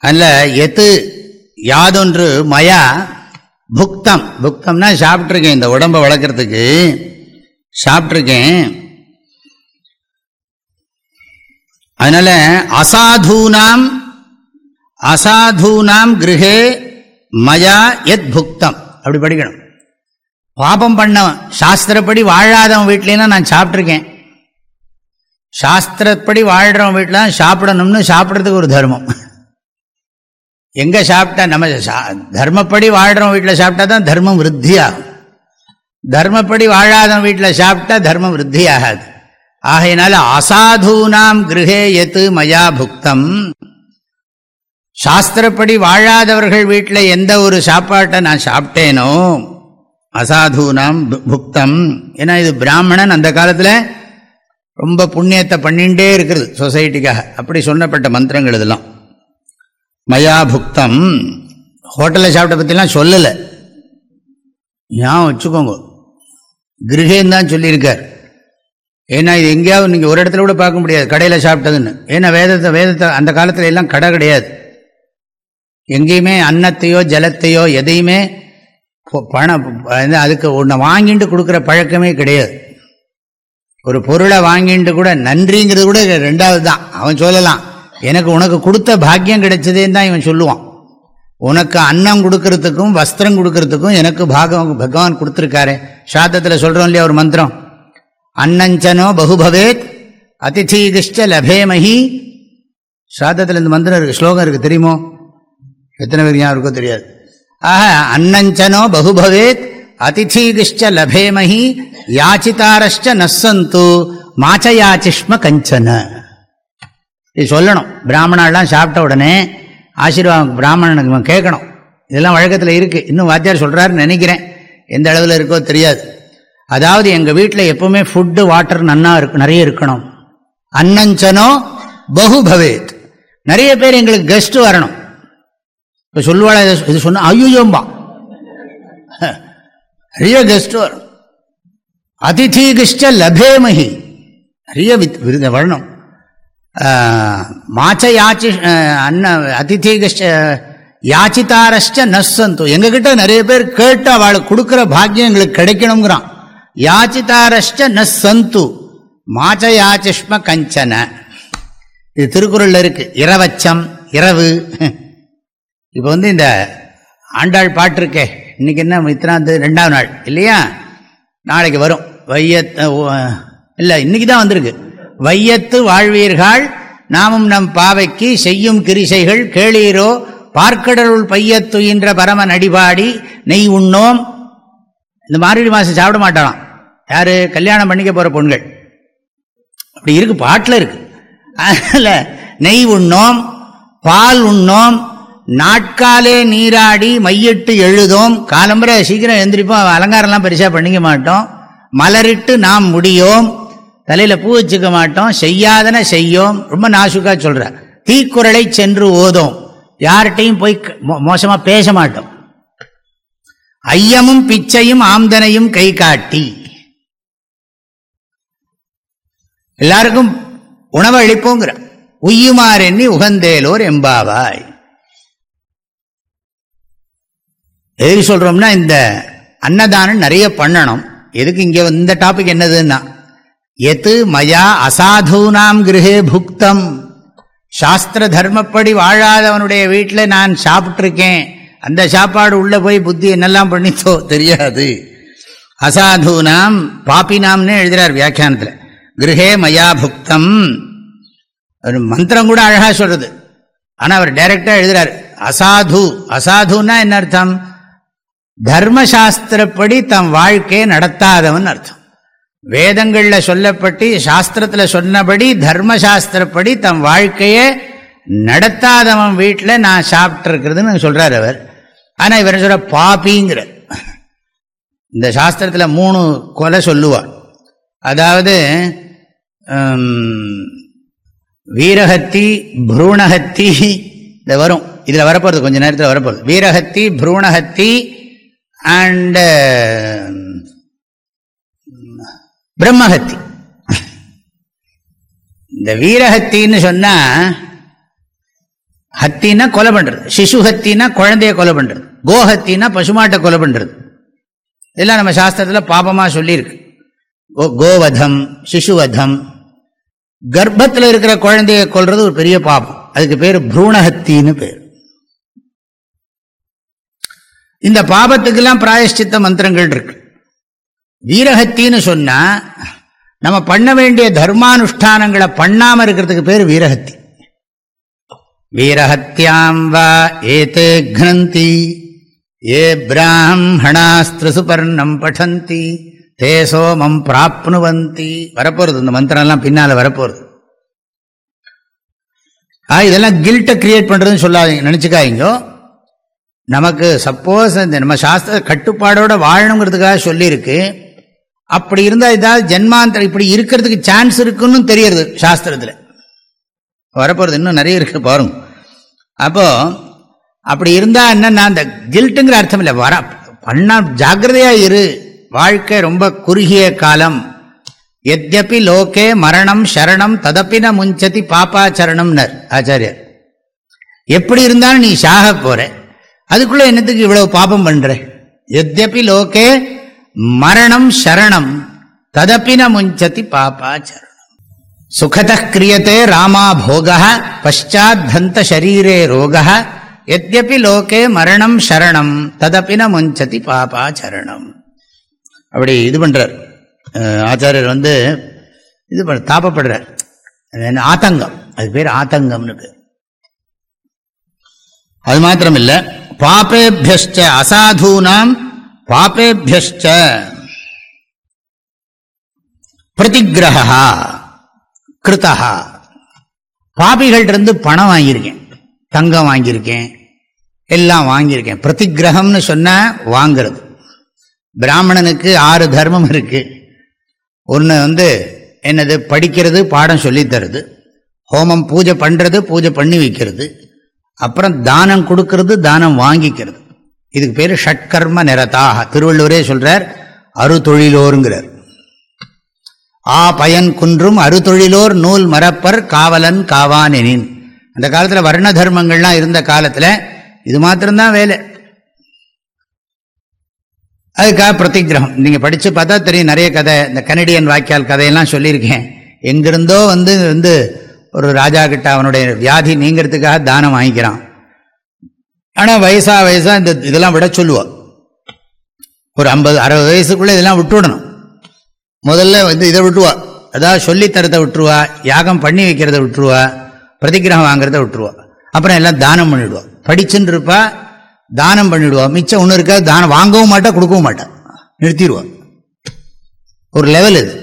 Speaker 1: அல்ல எத்து யாதொன்று மயா புக்தம். புக்தம்னா சாப்பிட்ருக்கேன் இந்த உடம்பை வளர்க்குறதுக்கு. சாப்பிட்ருக்கேன் அதனால அசாதூனாம் அசாதூனாம் கிரகே மயா எத் புக்தம். அப்படி படிக்கணும். பாபம் பண்ணவன் சாஸ்திரப்படி வாழாதவன் வீட்லாம் நான் சாப்பிட்ருக்கேன் சாஸ்திரப்படி வாழ்கிறோம் வீட்டில் சாப்பிடணும்னு சாப்பிட்றதுக்கு ஒரு தர்மம். எங்கே சாப்பிட்டா நம்ம தர்மப்படி வாழ்கிறோம் வீட்டில் சாப்பிட்டா தான் தர்மம் விருத்தியாகும். தர்மப்படி வாழாதவன் வீட்டில் சாப்பிட்டா தர்மம் விருத்தி ஆகாது ஆகையினால அசாதூனாம் கிரகே எத்து மயா புக்தம். சாஸ்திரப்படி வாழாதவர்கள் வீட்டில் எந்த ஒரு சாப்பாட்டை நான் சாப்பிட்டேனோ அசாதூனாம் புக்தம். ஏன்னா இது பிராமணன் அந்த காலத்தில் ரொம்ப புண்ணியத்தை பண்ணிகிட்டே இருக்கிறது சொசைட்டிக்காக. அப்படி சொன்னப்பட்ட மந்திரங்கள் இதெல்லாம். மயா புக்தம் ஹோட்டலில் சாப்பிட்ட பற்றிலாம் சொல்லலை. ஏன் வச்சுக்கோங்க. கிரகேன்னு தான் சொல்லியிருக்கார். ஏன்னா இது எங்கேயாவது நீங்கள் ஒரு இடத்துல கூட பார்க்க முடியாது கடையில் சாப்பிட்டதுன்னு. ஏன்னா வேதத்தை வேதத்தை அந்த காலத்தில் எல்லாம் கடை கிடையாது. எங்கேயுமே அன்னத்தையோ ஜலத்தையோ எதையுமே பணம் அதுக்கு ஒன்றை வாங்கிட்டு கொடுக்குற பழக்கமே கிடையாது. ஒரு பொருளை வாங்கிட்டு கூட நன்றிங்கிறது கூட ரெண்டாவது தான் அவன் சொல்லலாம் எனக்கு உனக்கு கொடுத்த பாக்கியம் கிடைச்சதேன்னு தான் இவன் சொல்லுவான். உனக்கு அன்னம் கொடுக்கறதுக்கும் வஸ்திரம் கொடுக்கறதுக்கும் எனக்கு பாகம் பகவான் கொடுத்துருக்காரு. சாதத்தில் சொல்கிறோம் இல்லையா ஒரு மந்திரம்? அன்னஞ்சனோ பகுபவேத் அதிதீகிஷ்ட லபேமஹி சாதத்தில் இந்த மந்திரம் இருக்கு ஸ்லோகம் இருக்குது தெரியுமோ? எத்தனை பேர் ஞாபகம் இருக்கோ தெரியாது. ஆஹா அன்னஞ்சனோ பகுபவேத் அதிதீகிஷ்ட லபேமஹி யாச்சிதாரஷ்ட நசந்து மாச்சயாச்சிஷ்ம கஞ்சன. இது சொல்லணும். பிராமணாலாம் சாப்பிட்ட உடனே ஆசீர்வாதம் பிராமணனுக்கு கேட்கணும். இதெல்லாம் வழக்கத்தில் இருக்குது இன்னும் வாத்தியார் சொல்கிறாருன்னு நினைக்கிறேன். எந்த அளவில் இருக்கோ தெரியாது. அதாவது எங்கள் வீட்டில் எப்பவுமே ஃபுட்டு வாட்டர் நன்னா இருக்கு நிறைய இருக்கணும். அன்னஞ்சனோ பகு பவேத் நிறைய பேர் எங்களுக்கு கெஸ்ட்டு வரணும். இப்போ சொல்லுவாள் இது சொன்ன ஐயோம்பா நிறைய கெஸ்ட் வரும் அதிதி கிஷ்ட லபேமஹி நிறைய வித் விருத வரணும் மாச்ச யாச்சி அன்ன அதிதி கிஷ்ட யாச்சிதாரஷ்ட நஸ்ஸந்து எங்ககிட்ட நிறைய பேர் கேட்டு அவளுக்கு கொடுக்குற பாக்கியம் எங்களுக்கு கிடைக்கணுங்கிறான் யாச்சிதாரஷ்ட நஸ்ஸந்து। மாச்ச யாச்சிஷ்ம கஞ்சன। இது திருக்குறளில் இருக்கு. இரவச்சம் இரவு. இப்போ வந்து இந்த ஆண்டாள் பாட்டு இன்றைக்கி இன்னைக்கு என்ன? தேதி ரெண்டாம் நாள். இல்லையா? நாளைக்கு வரும். வையத் இல்லை இன்னைக்கு தான் வந்திருக்கு. வையத்து வாழ்வீர்கள் நாமும் நம் பாவைக்கு செய்யும் கிரிசைகள் கேளீரோ பார்க்கடலுள் பையத்துயின்ற பரம நடிபாடி நெய் உண்ணோம். இந்த மார்கழி மாதம் சாப்பிட மாட்டாளாம் யாரு? கல்யாணம் பண்ணிக்க போகிற பொண்கள். அப்படி இருக்கு பாட்டில் இருக்கு. அதில் நெய் உண்ணோம் பால் உண்ணோம் நாட்காலே நீராடி மையிட்டு எழுதோம். காலம்புரை சீக்கிரம் எந்திரிப்போம் அலங்காரம்லாம் பெருசாக பண்ணிக்க மாட்டோம். மலரிட்டு நாம் முடியோம். தலையில் பூ வச்சுக்க மாட்டோம். செய்யாதன செய்யோம். ரொம்ப நாசுக்காக சொல்ற. தீக்குறளை சென்று ஓதோம். யார்கிட்டையும் போய் மோசமாக பேச மாட்டோம். ஐயமும் பிச்சையும் ஆம்தனையும் கை காட்டி. எல்லாருக்கும் உணவு அளிப்போங்கிற உய்யுமாறு எண்ணி உகந்தேலோர் எம்பாவாய். எதுக்கு சொல்கிறோம்னா இந்த அன்னதானம் நிறைய பண்ணணும். எதுக்கு இங்கே இந்த டாபிக் என்னதுன்னா எது மயா அசாதூனாம் கிரகே புக்தம். சாஸ்திர தர்மப்படி வாழாதவனுடைய வீட்டில் நான் சாப்பிட்ருக்கேன் அந்த சாப்பாடு உள்ளே போய் புத்தி என்னெல்லாம் பண்ணித்தோ தெரியாது. அசாதூனாம் பாப்பினாம்னு எழுதுகிறார் வியாக்கியானத்தில். கிரகே மயா புக்தம். ஒரு மந்திரம் கூட அழகாக சொல்கிறது ஆனால் அவர் டைரெக்டாக எழுதுறாரு. அசாது அசாதுன்னா என்ன அர்த்தம்? தர்மசாஸ்திரப்படி தம் வாழ்க்கையை நடத்தாதவன் அர்த்தம். வேதங்களில் சொல்லப்பட்டு சாஸ்திரத்தில் சொன்னபடி தர்மசாஸ்திரப்படி தம் வாழ்க்கையை நடத்தாதவன் வீட்டில் நான் சாப்பிட்ருக்கிறதுன்னு சொல்கிறார் அவர். ஆனால் இவர் சொல்கிற பாப்பிங்கிற இந்த சாஸ்திரத்தில் மூணு கொலை சொல்லுவார். அதாவது வீரஹத்தி புரூணஹத்தி இந்த வரும். இதில் வரப்போகிறது கொஞ்சம் நேரத்தில் வரப்போகுது வீரஹத்தி புரூணஹத்தி அண்ட் uh, பிரம்மஹத்தி. இந்த வீரஹத்தின்னு சொன்னா ஹத்தின்னா கொலை பண்றது. சிசு ஹத்தின்னா குழந்தைய கொலை பண்றது. கோஹத்தின்னா பசுமாட்டை கொலை பண்றது. இதெல்லாம் நம்ம சாஸ்திரத்தில் பாபமாக சொல்லியிருக்கு. கோவதம் சிசுவதம். கர்ப்பத்தில் இருக்கிற குழந்தைய கொல்றது ஒரு பெரிய பாபம். அதுக்கு பேர் புரூணஹத்தின்னு பேர். இந்த பாபத்துக்கெல்லாம் பிராயஷ்சித்த மந்திரங்கள் இருக்கு. வீரஹத்தின்னு சொன்னா நம்ம பண்ண வேண்டிய தர்மானுஷ்டானங்களை பண்ணாம இருக்கிறதுக்கு பேர் வீரஹத்தி வீரஹத்தியாம் வா ஏதே கிரந்தி ஏ பிராமணாஸ்திரசுபர்ணம் படந்தி தே சோமம் பிராப்னுவந்தி. வரப்போறது இந்த மந்திரம் எல்லாம் பின்னால வரப்போறது. ஆ இதெல்லாம் கில்ட்டை கிரியேட் பண்றதுன்னு சொல்லாதீங்க நினைச்சுக்காதீங்க. நமக்கு சப்போஸ் இந்த நம்ம சாஸ்திர கட்டுப்பாடோட வாழணுங்கிறதுக்காக சொல்லியிருக்கு. அப்படி இருந்தால் ஏதாவது ஜென்மாந்தரம் இப்படி இருக்கிறதுக்கு சான்ஸ் இருக்குன்னு தெரியறது சாஸ்திரத்தில். வரப்போகிறது இன்னும் நிறைய இருக்கு பாருங்க. அப்போது அப்படி இருந்தால் என்னன்னா அந்த கில்ட்டுங்கிற அர்த்தம் இல்லை. வர பண்ணா ஜாகிரதையாக இரு. வாழ்க்கை ரொம்ப குறுகிய காலம். எத்யப்பி லோகே மரணம் சரணம் ததப்பின முஞ்சதி பாப்பாச்சரணம்னர் ஆச்சாரியர். எப்படி இருந்தாலும் நீ சாக போகிற அதுக்குள்ள என்னத்துக்கு இவ்வளவு பாபம் பண்ற? எத்யப்பி லோகே மரணம் சரணம். ததப்பின முஞ்சதி பாப்பாச்சரணம் சுகத கிரியத்தே ராமா போக பஷாத்தந்த ஷரீரே ரோக எத்யபி லோகே மரணம் சரணம். ததப்பின முஞ்சதி பாபாச்சரணம் அப்படி இது பண்றார். ஆச்சாரியர் வந்து இது பண்ண தாபப்படுறார். என்ன ஆத்தங்கம். அது பேர் ஆத்தங்கம்னு பேர். அது மாத்திரம் இல்லை பாப்பேபியஷ்ட அசாதூனாம் பாப்பேபியஷ்ட பிரதிகிரகா கிருத்தா பாபிகள்டிருந்து பணம் வாங்கியிருக்கேன் தங்கம் வாங்கியிருக்கேன் எல்லாம் வாங்கியிருக்கேன். பிரதிகிரகம்னு சொன்ன வாங்கிறது. பிராமணனுக்கு ஆறு தர்மம் இருக்கு. ஒன்று வந்து என்னது படிக்கிறது பாடம் சொல்லித் தருது ஹோமம் பூஜை பண்ணுறது பூஜை பண்ணி வைக்கிறது. அப்புறம் தானம் கொடுக்கறது தானம் வாங்கிக்கிறது. இதுக்கு பேர் ஷட்கர்ம நிரதாக திருவள்ளுவரே சொல்றார் அறுதொழிலோருங்கிறார். ஆ பயன் குன்றும் அறுதொழிலோர் நூல் மரப்பர் காவலன் காவானெனின். அந்த காலத்தில் வர்ண தர்மங்கள்லாம் இருந்த காலத்தில் இது மாத்திரம்தான் வேலை. அதுக்காக பிரதிகிரகம் நீங்கள் படித்து பார்த்தா தெரியும் நிறைய கதை. இந்த கனடியன் வாக்கியால் கதையெல்லாம் சொல்லியிருக்கேன். எங்கிருந்தோ வந்து வந்து ஒரு ராஜா கிட்ட அவனுடைய வியாதி நீங்கிறதுக்காக தானம் வாங்கிக்கிறான். ஆனால் வயசா வயசா இந்த இதெல்லாம் விட சொல்லுவாள் ஒரு ஐம்பது அறுபது வயசுக்குள்ளே இதெல்லாம் விட்டுவிடணும் முதல்ல வந்து இதை விட்டுருவா. அதாவது சொல்லித்தரத்தை விட்டுருவா யாகம் பண்ணி வைக்கிறத விட்டுருவா பிரதிகிரகம் வாங்கிறத விட்டுருவா. அப்புறம் எல்லாம் தானம் பண்ணிவிடுவா படிச்சுன்னு இருப்பா தானம் பண்ணிவிடுவா மிச்சம் ஒன்று இருக்கா தானம் வாங்கவும் மாட்டா கொடுக்கவும் மாட்டா. நிறுத்திடுவா. ஒரு லெவல் இது.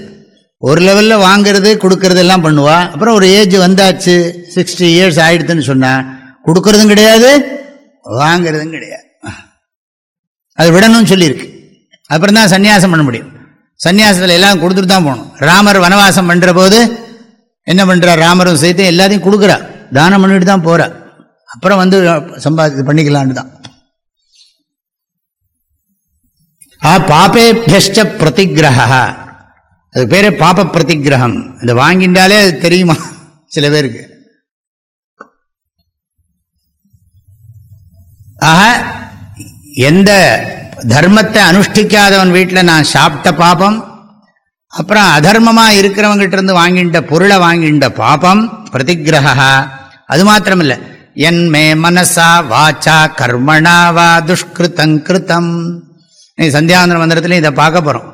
Speaker 1: ஒரு லெவலில் வாங்குறது கொடுக்கறது எல்லாம் பண்ணுவாள் அப்புறம் ஒரு ஏஜ் வந்தாச்சு சிக்ஸ்டி இயர்ஸ் ஆயிடுதுன்னு சொன்னால் கொடுக்கறதும் கிடையாது வாங்கிறதும் கிடையாது. அது விடணும்னு சொல்லியிருக்கு. அப்புறம் தான் சன்னியாசம் பண்ண முடியும். சன்னியாசத்தில் எல்லாம் கொடுத்துட்டு தான் போகணும். ராமர் வனவாசம் பண்ணுற போது என்ன பண்ணுறார் ராமரும் சேர்த்து எல்லாத்தையும் கொடுக்குறா. தானம் பண்ணிட்டு தான் போகிறா அப்புறம் வந்து சம்பாதி பண்ணிக்கலான்னு தான். ஆ பாப்பேபியஷ்ட பிரதிகிரகா அது பேர் பாப பிரதிகிரகம் அதை வாங்கிட்டாலே அது தெரியுமா? சில பேருக்கு. ஆக எந்த தர்மத்தை அனுஷ்டிக்காதவன் வீட்டில் நான் சாப்பிட்ட பாபம் அப்புறம் அதர்மமாக இருக்கிறவங்கிட்ட இருந்து வாங்கிட்ட பொருளை வாங்கிட்ட பாபம் பிரதிகிரகா அது மாத்திரமில்லை. என் மே மனசா வாச்சா கர்மணா வா நீ சந்தியாவந்தன மந்திரத்தில் இதை பார்க்க போகிறோம்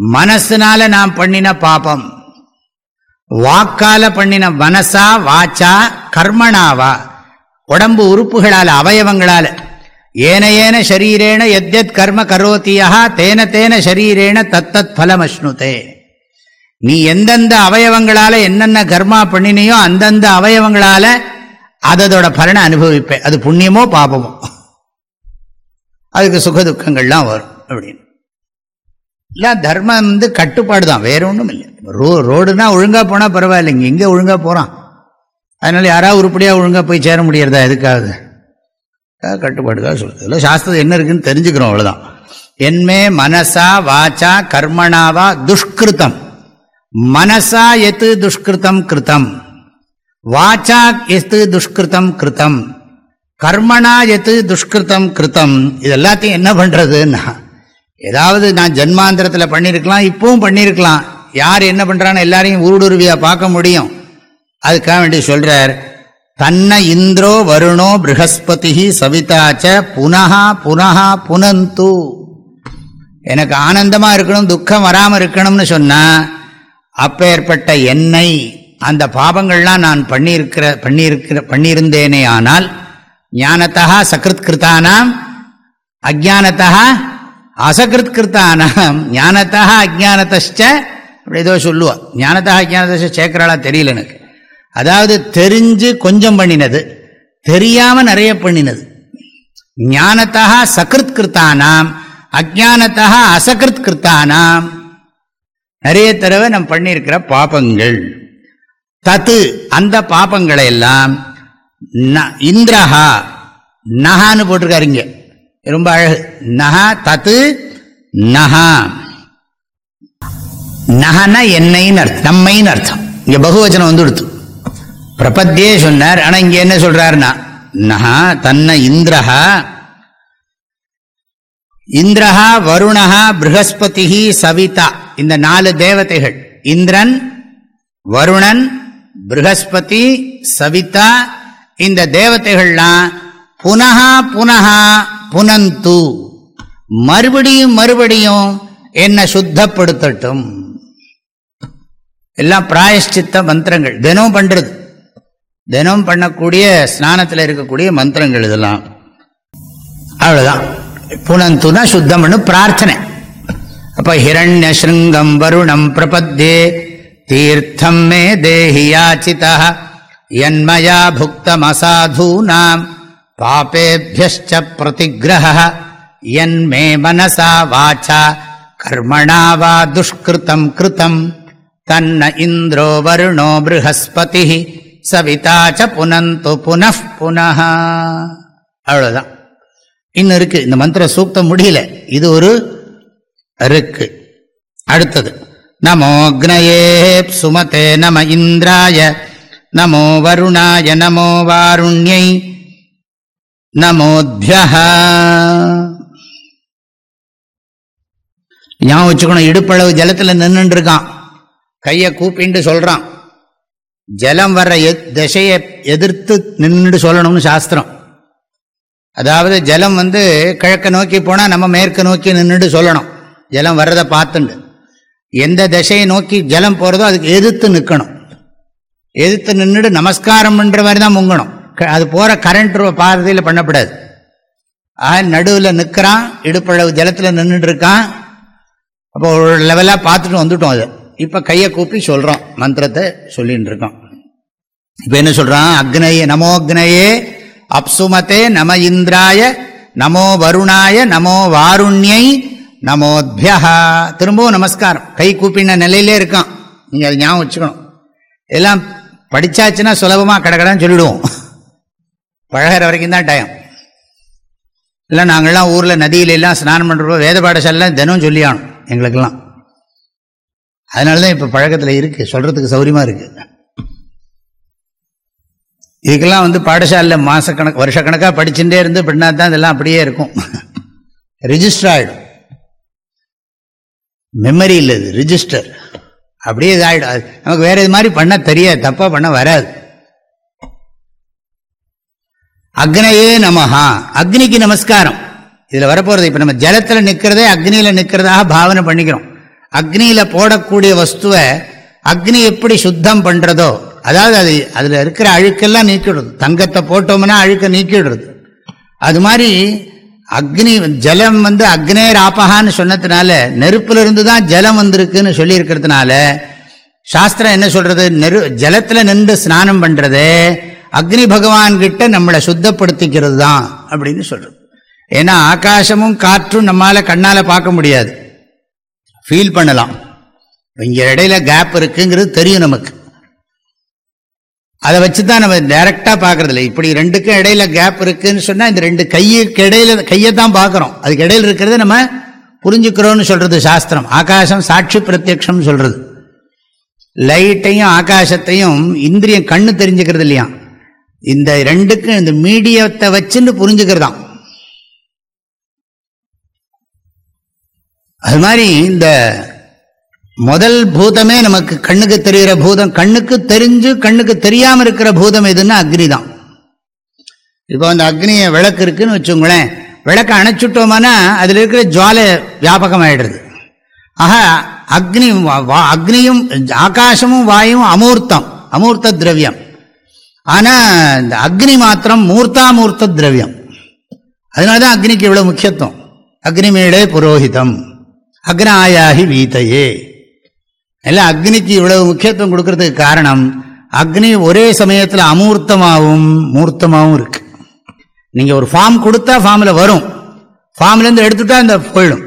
Speaker 1: மனசுனால நாம் பண்ணின பாபம். வாக்கால பண்ணின மனசா வாச்சா கர்மனாவா? உடம்பு உறுப்புகளால் அவயவங்களால். ஏனையேன ஏன ஷரீரேன எத்யத் கர்ம கரோத்தியா தேன தேன ஷரீரேன தத்தத் பலம் அஷ்ணுதே நீ எந்தெந்த அவயவங்களால என்னென்ன கர்மா பண்ணினியோ அந்தந்த அவயவங்களால அதோட பலனை அனுபவிப்பேன். அது புண்ணியமோ பாபமோ? அதுக்கு சுக துக்கங்கள்லாம் வரும் அப்படின்னு. இல்லை தர்மம் வந்து கட்டுப்பாடு தான். வேற ஒன்றும் இல்லை. ரோ ரோடுனா ஒழுங்காக போனால் பரவாயில்லைங்க. எங்கே ஒழுங்காக போகிறான் அதனால யாராவது உருப்படியாக ஒழுங்காக போய் சேர முடியறதா? எதுக்காக கட்டுப்பாடுக்காக சொல்றது. இல்லை சாஸ்திரம் என்ன இருக்குன்னு தெரிஞ்சுக்கிறோம் அவ்வளோதான் என்மே மனசா வாச்சா கர்மனாவா துஷ்கிருத்தம். மனசா எத்து துஷ்கிருத்தம் கிருத்தம். வாச்சா எத்து துஷ்கிருத்தம் கிருத்தம். கர்மணா எத்து துஷ்கிருத்தம் கிருத்தம். இது எல்லாத்தையும் என்ன பண்ணுறதுன்னா ஏதாவது நான் ஜென்மாந்திரத்தில் பண்ணியிருக்கலாம் இப்பவும் பண்ணியிருக்கலாம் யார் என்ன பண்ணுறான்னு எல்லாரையும் ஊடுருவியாக பார்க்க முடியும். அதுக்காக வேண்டி சொல்கிறார் தன்ன இந்திரோ வருணோ ப்ரஹஸ்பதி சவிதாச்ச புனகா புனகா புனந்து. எனக்கு ஆனந்தமாக இருக்கணும் துக்கம் வராமல் இருக்கணும்னு சொன்னால் அப்பேற்பட்ட என்னை அந்த பாபங்கள்லாம் நான் பண்ணியிருக்கிற பண்ணியிருக்கிற பண்ணியிருந்தேனே ஆனால் ஞானத்தா சக்ருத் கிருத்தானாம் அஜானத்தா அசகிருத் கிருத்தானாம் ஞானத்தா அஜானத்த அப்படி ஏதோ சொல்லுவா. ஞானத்தா அஜானத்த சேர்க்கிறாளா தெரியல எனக்கு. அதாவது தெரிஞ்சு கொஞ்சம் பண்ணினது தெரியாம நிறைய பண்ணினது. ஞானத்தா சகிருத் கிருத்தானாம் அஜானத்தா அசகிருத் கிருத்தானாம் நிறைய தடவை நம் பண்ணியிருக்கிற பாபங்கள். தத்து அந்த பாபங்களை எல்லாம் இந்திரஹா நகான்னு போட்டிருக்காருங்க ரொம்ப அழகு. நகா தத்து நகா. நகனா என்னைன்னு அர்த்தம் நம்மைன்னு அர்த்தம். இங்க பகுவச்சனம் வந்து கொடுத்து. பிரபத்தியே சொன்னார் ஆனா இங்க என்ன சொல்றாருன்னா நகா தன்ன இந்திரஹா. இந்திரஹா வருணஹா ப்ரஹஸ்பதி சவிதா. இந்த நாலு தேவதைகள். இந்திரன் வருணன் ப்ரஹஸ்பதி சவிதா. இந்த தேவதைகள்லாம் புனகா புனகா புனந்து. மறுபடியும் மறுபடியும் என்ன சுத்தப்படுத்தட்டும். எல்லாம் பிராயஷ்சித்த மந்திரங்கள். தினம் பண்றது. தினம் பண்ணக்கூடிய ஸ்நானத்தில் இருக்கக்கூடிய மந்திரங்கள் இதெல்லாம். அவ்வளோதான் புனந்துனா சுத்தம் பண்ணு பிரார்த்தனை. அப்ப ஹிரண்ய சிருங்கம் வருணம் பிரபத்தே தீர்த்தம் மே தேஹி யாச்சிதா யன்மயா புக்தமசாதூனாம். பாபேபியश्च பிரதிகிரக யன்மே மனசா வாச்சா கர்மணா வா துஷ்கிருத்தம் கிருத்தம் தன்ன இந்திரோ வருணோ ப்ரஹஸ்பதி சவிதா ச புனந்து புனః புனः அவ்வளோதான் இன்னும் இருக்கு. இந்த மந்திர சூக்தம் முடியல. இது ஒரு இருக்கு. அடுத்தது. நமோக்னயே சுமதே நம இந்திராய நமோ வருணாய நமோ வாருண்யை நமோத்யா ஞாபகம் வச்சுக்கணும் இடுப்பளவு ஜலத்தில் நின்றுட்டு இருக்கான் கையை கூப்பிண்டு சொல்றான். ஜலம் வர்ற எத்- திசையை எதிர்த்து நின்றுட்டு சொல்லணும்னு சாஸ்திரம். அதாவது ஜலம் வந்து கிழக்க நோக்கி போனால் நம்ம மேற்கு நோக்கி நின்றுட்டு சொல்லணும். ஜலம் வர்றதை பார்த்துண்டு. எந்த திசையை நோக்கி ஜலம் போகிறதோ அதுக்கு எதிர்த்து நிற்கணும். எதிர்த்து நின்றுட்டு நமஸ்காரம் பண்ணுற மாதிரி தான் முங்கணும். அது போகிற கரண்ட் பாதையில் பண்ணக்கூடாது ஆக நடுவில் நிற்கிறான் இடுப்பளவு ஜலத்தில் நின்றுட்டு இருக்கான். அப்போ ஒரு லெவலாக பார்த்துட்டு வந்துட்டோம் அது. இப்போ கையை கூப்பி சொல்கிறோம் மந்திரத்தை சொல்லின்னு இருக்கோம். இப்போ என்ன சொல்கிறான் அக்னயே நமோ அக்னயே அப்சுமதே நம இந்திராய நமோ வருணாய நமோ வாருண்யை நமோத்யா திரும்பவும் நமஸ்காரம். கை கூப்பின நிலையிலே இருக்கான். நீங்கள் அதை ஞாபகம் வச்சுக்கணும். எல்லாம் படிச்சாச்சுன்னா சுலபமாக கடகடான்னு சொல்லிவிடுவோம் பழகிற வரைக்கும் தான் டைம் இல்லை நாங்கள்லாம் ஊரில் நதியில எல்லாம் ஸ்நானம் பண்ணுறப்போ வேத பாடசாலாம் தினம் சொல்லியானோம் எங்களுக்கெல்லாம். அதனால தான் இப்போ பழக்கத்தில் இருக்குது சொல்கிறதுக்கு சௌரியமாக இருக்குது இதுக்கெல்லாம் வந்து பாடசாலையில் மாதக்கணக்கு வருஷக்கணக்காக படிச்சுட்டே இருந்து அப்படின்னா தான் இதெல்லாம் அப்படியே இருக்கும். ரிஜிஸ்டர் ஆகிடும் மெமரி இல்லை இது. ரிஜிஸ்டர் அப்படியே இதாகிடும் நமக்கு வேறு இது மாதிரி பண்ண தெரியாது. தப்பாக பண்ண வராது. அக்னையே நமஹா. அக்னிக்கு நமஸ்காரம். இதில் வரப்போகிறது இப்போ நம்ம ஜலத்தில் நிற்கிறதே அக்னியில் நிற்கிறதாக பாவனை பண்ணிக்கிறோம். அக்னியில் போடக்கூடிய வஸ்துவை அக்னி எப்படி சுத்தம் பண்ணுறதோ அதாவது அது அதில் இருக்கிற அழுக்கெல்லாம் நீக்கிடுறது தங்கத்தை போட்டோம்னா அழுக்க நீக்கிடுறது அது மாதிரி அக்னி ஜலம் வந்து அக்னேர் ஆப்பகான்னு சொன்னதுனால நெருப்புல இருந்து தான் ஜலம் வந்திருக்குன்னு சொல்லியிருக்கிறதுனால சாஸ்திரம் என்ன சொல்கிறது நெரு ஜலத்தில் நின்று ஸ்நானம் பண்ணுறது அக்னி பகவான் கிட்ட நம்மளை சுத்தப்படுத்திக்கிறது தான் அப்படின்னு சொல்றது. ஏன்னா ஆகாசமும் காற்றும் நம்மளால் கண்ணால பார்க்க முடியாது. ஃபீல் பண்ணலாம். இங்க இடையில கேப் இருக்குங்கிறது தெரியும் நமக்கு. அதை வச்சு தான் நம்ம டைரக்டா பார்க்கறதில்ல. இப்படி ரெண்டுக்கும் இடையில கேப் இருக்குன்னு சொன்னா இந்த ரெண்டு கையுக்கு இடையில கையை தான் பார்க்குறோம். அதுக்கு இடையில இருக்கிறத நம்ம புரிஞ்சுக்கிறோம்னு சொல்றது சாஸ்திரம். ஆகாசம் சாட்சி பிரத்யக்ஷம் சொல்றது. லைட்டையும் ஆகாசத்தையும் இந்திரியம் கண்ணு தெரிஞ்சுக்கிறது இல்லையா இந்த ரெண்டுக்கும் இந்த மீடியத்தை வச்சுன்னு புரிஞ்சுக்கிறதாம். அது மாதிரி இந்த முதல் பூதமே நமக்கு கண்ணுக்கு தெரிகிற பூதம். கண்ணுக்கு தெரிஞ்சு கண்ணுக்கு தெரியாம இருக்கிற பூதம் எதுன்னா அக்னி தான் இப்போ அந்த அக்னிய விளக்கு இருக்குன்னு வச்சுங்களேன் விளக்க அணைச்சுட்டோம்னா அதில் இருக்கிற ஜுவாலை வியாபகம் ஆயிடுறது ஆக அக்னி வா- அக்னியும் ஆகாசமும் வாயும் அமூர்த்தம் அமூர்த்த திரவியம். ஆனா இந்த அக்னி மாத்திரம் மூர்த்தாமூர்த்த திரவியம். அதனால தான் அக்னிக்கு இவ்வளவு முக்கியத்துவம். அக்னிமேடே புரோஹிதம். அக்னாயாகி வீதையே. எல்லாம் அக்னிக்கு இவ்வளவு முக்கியத்துவம் கொடுக்கறதுக்கு காரணம் அக்னி ஒரே சமயத்தில் அமூர்த்தமாகவும் மூர்த்தமாகவும் இருக்கு. நீங்க ஒரு ஃபார்ம் கொடுத்தா ஃபார்மில் வரும். ஃபார்ம்ல இருந்து எடுத்துட்டா இந்த போயிடும்.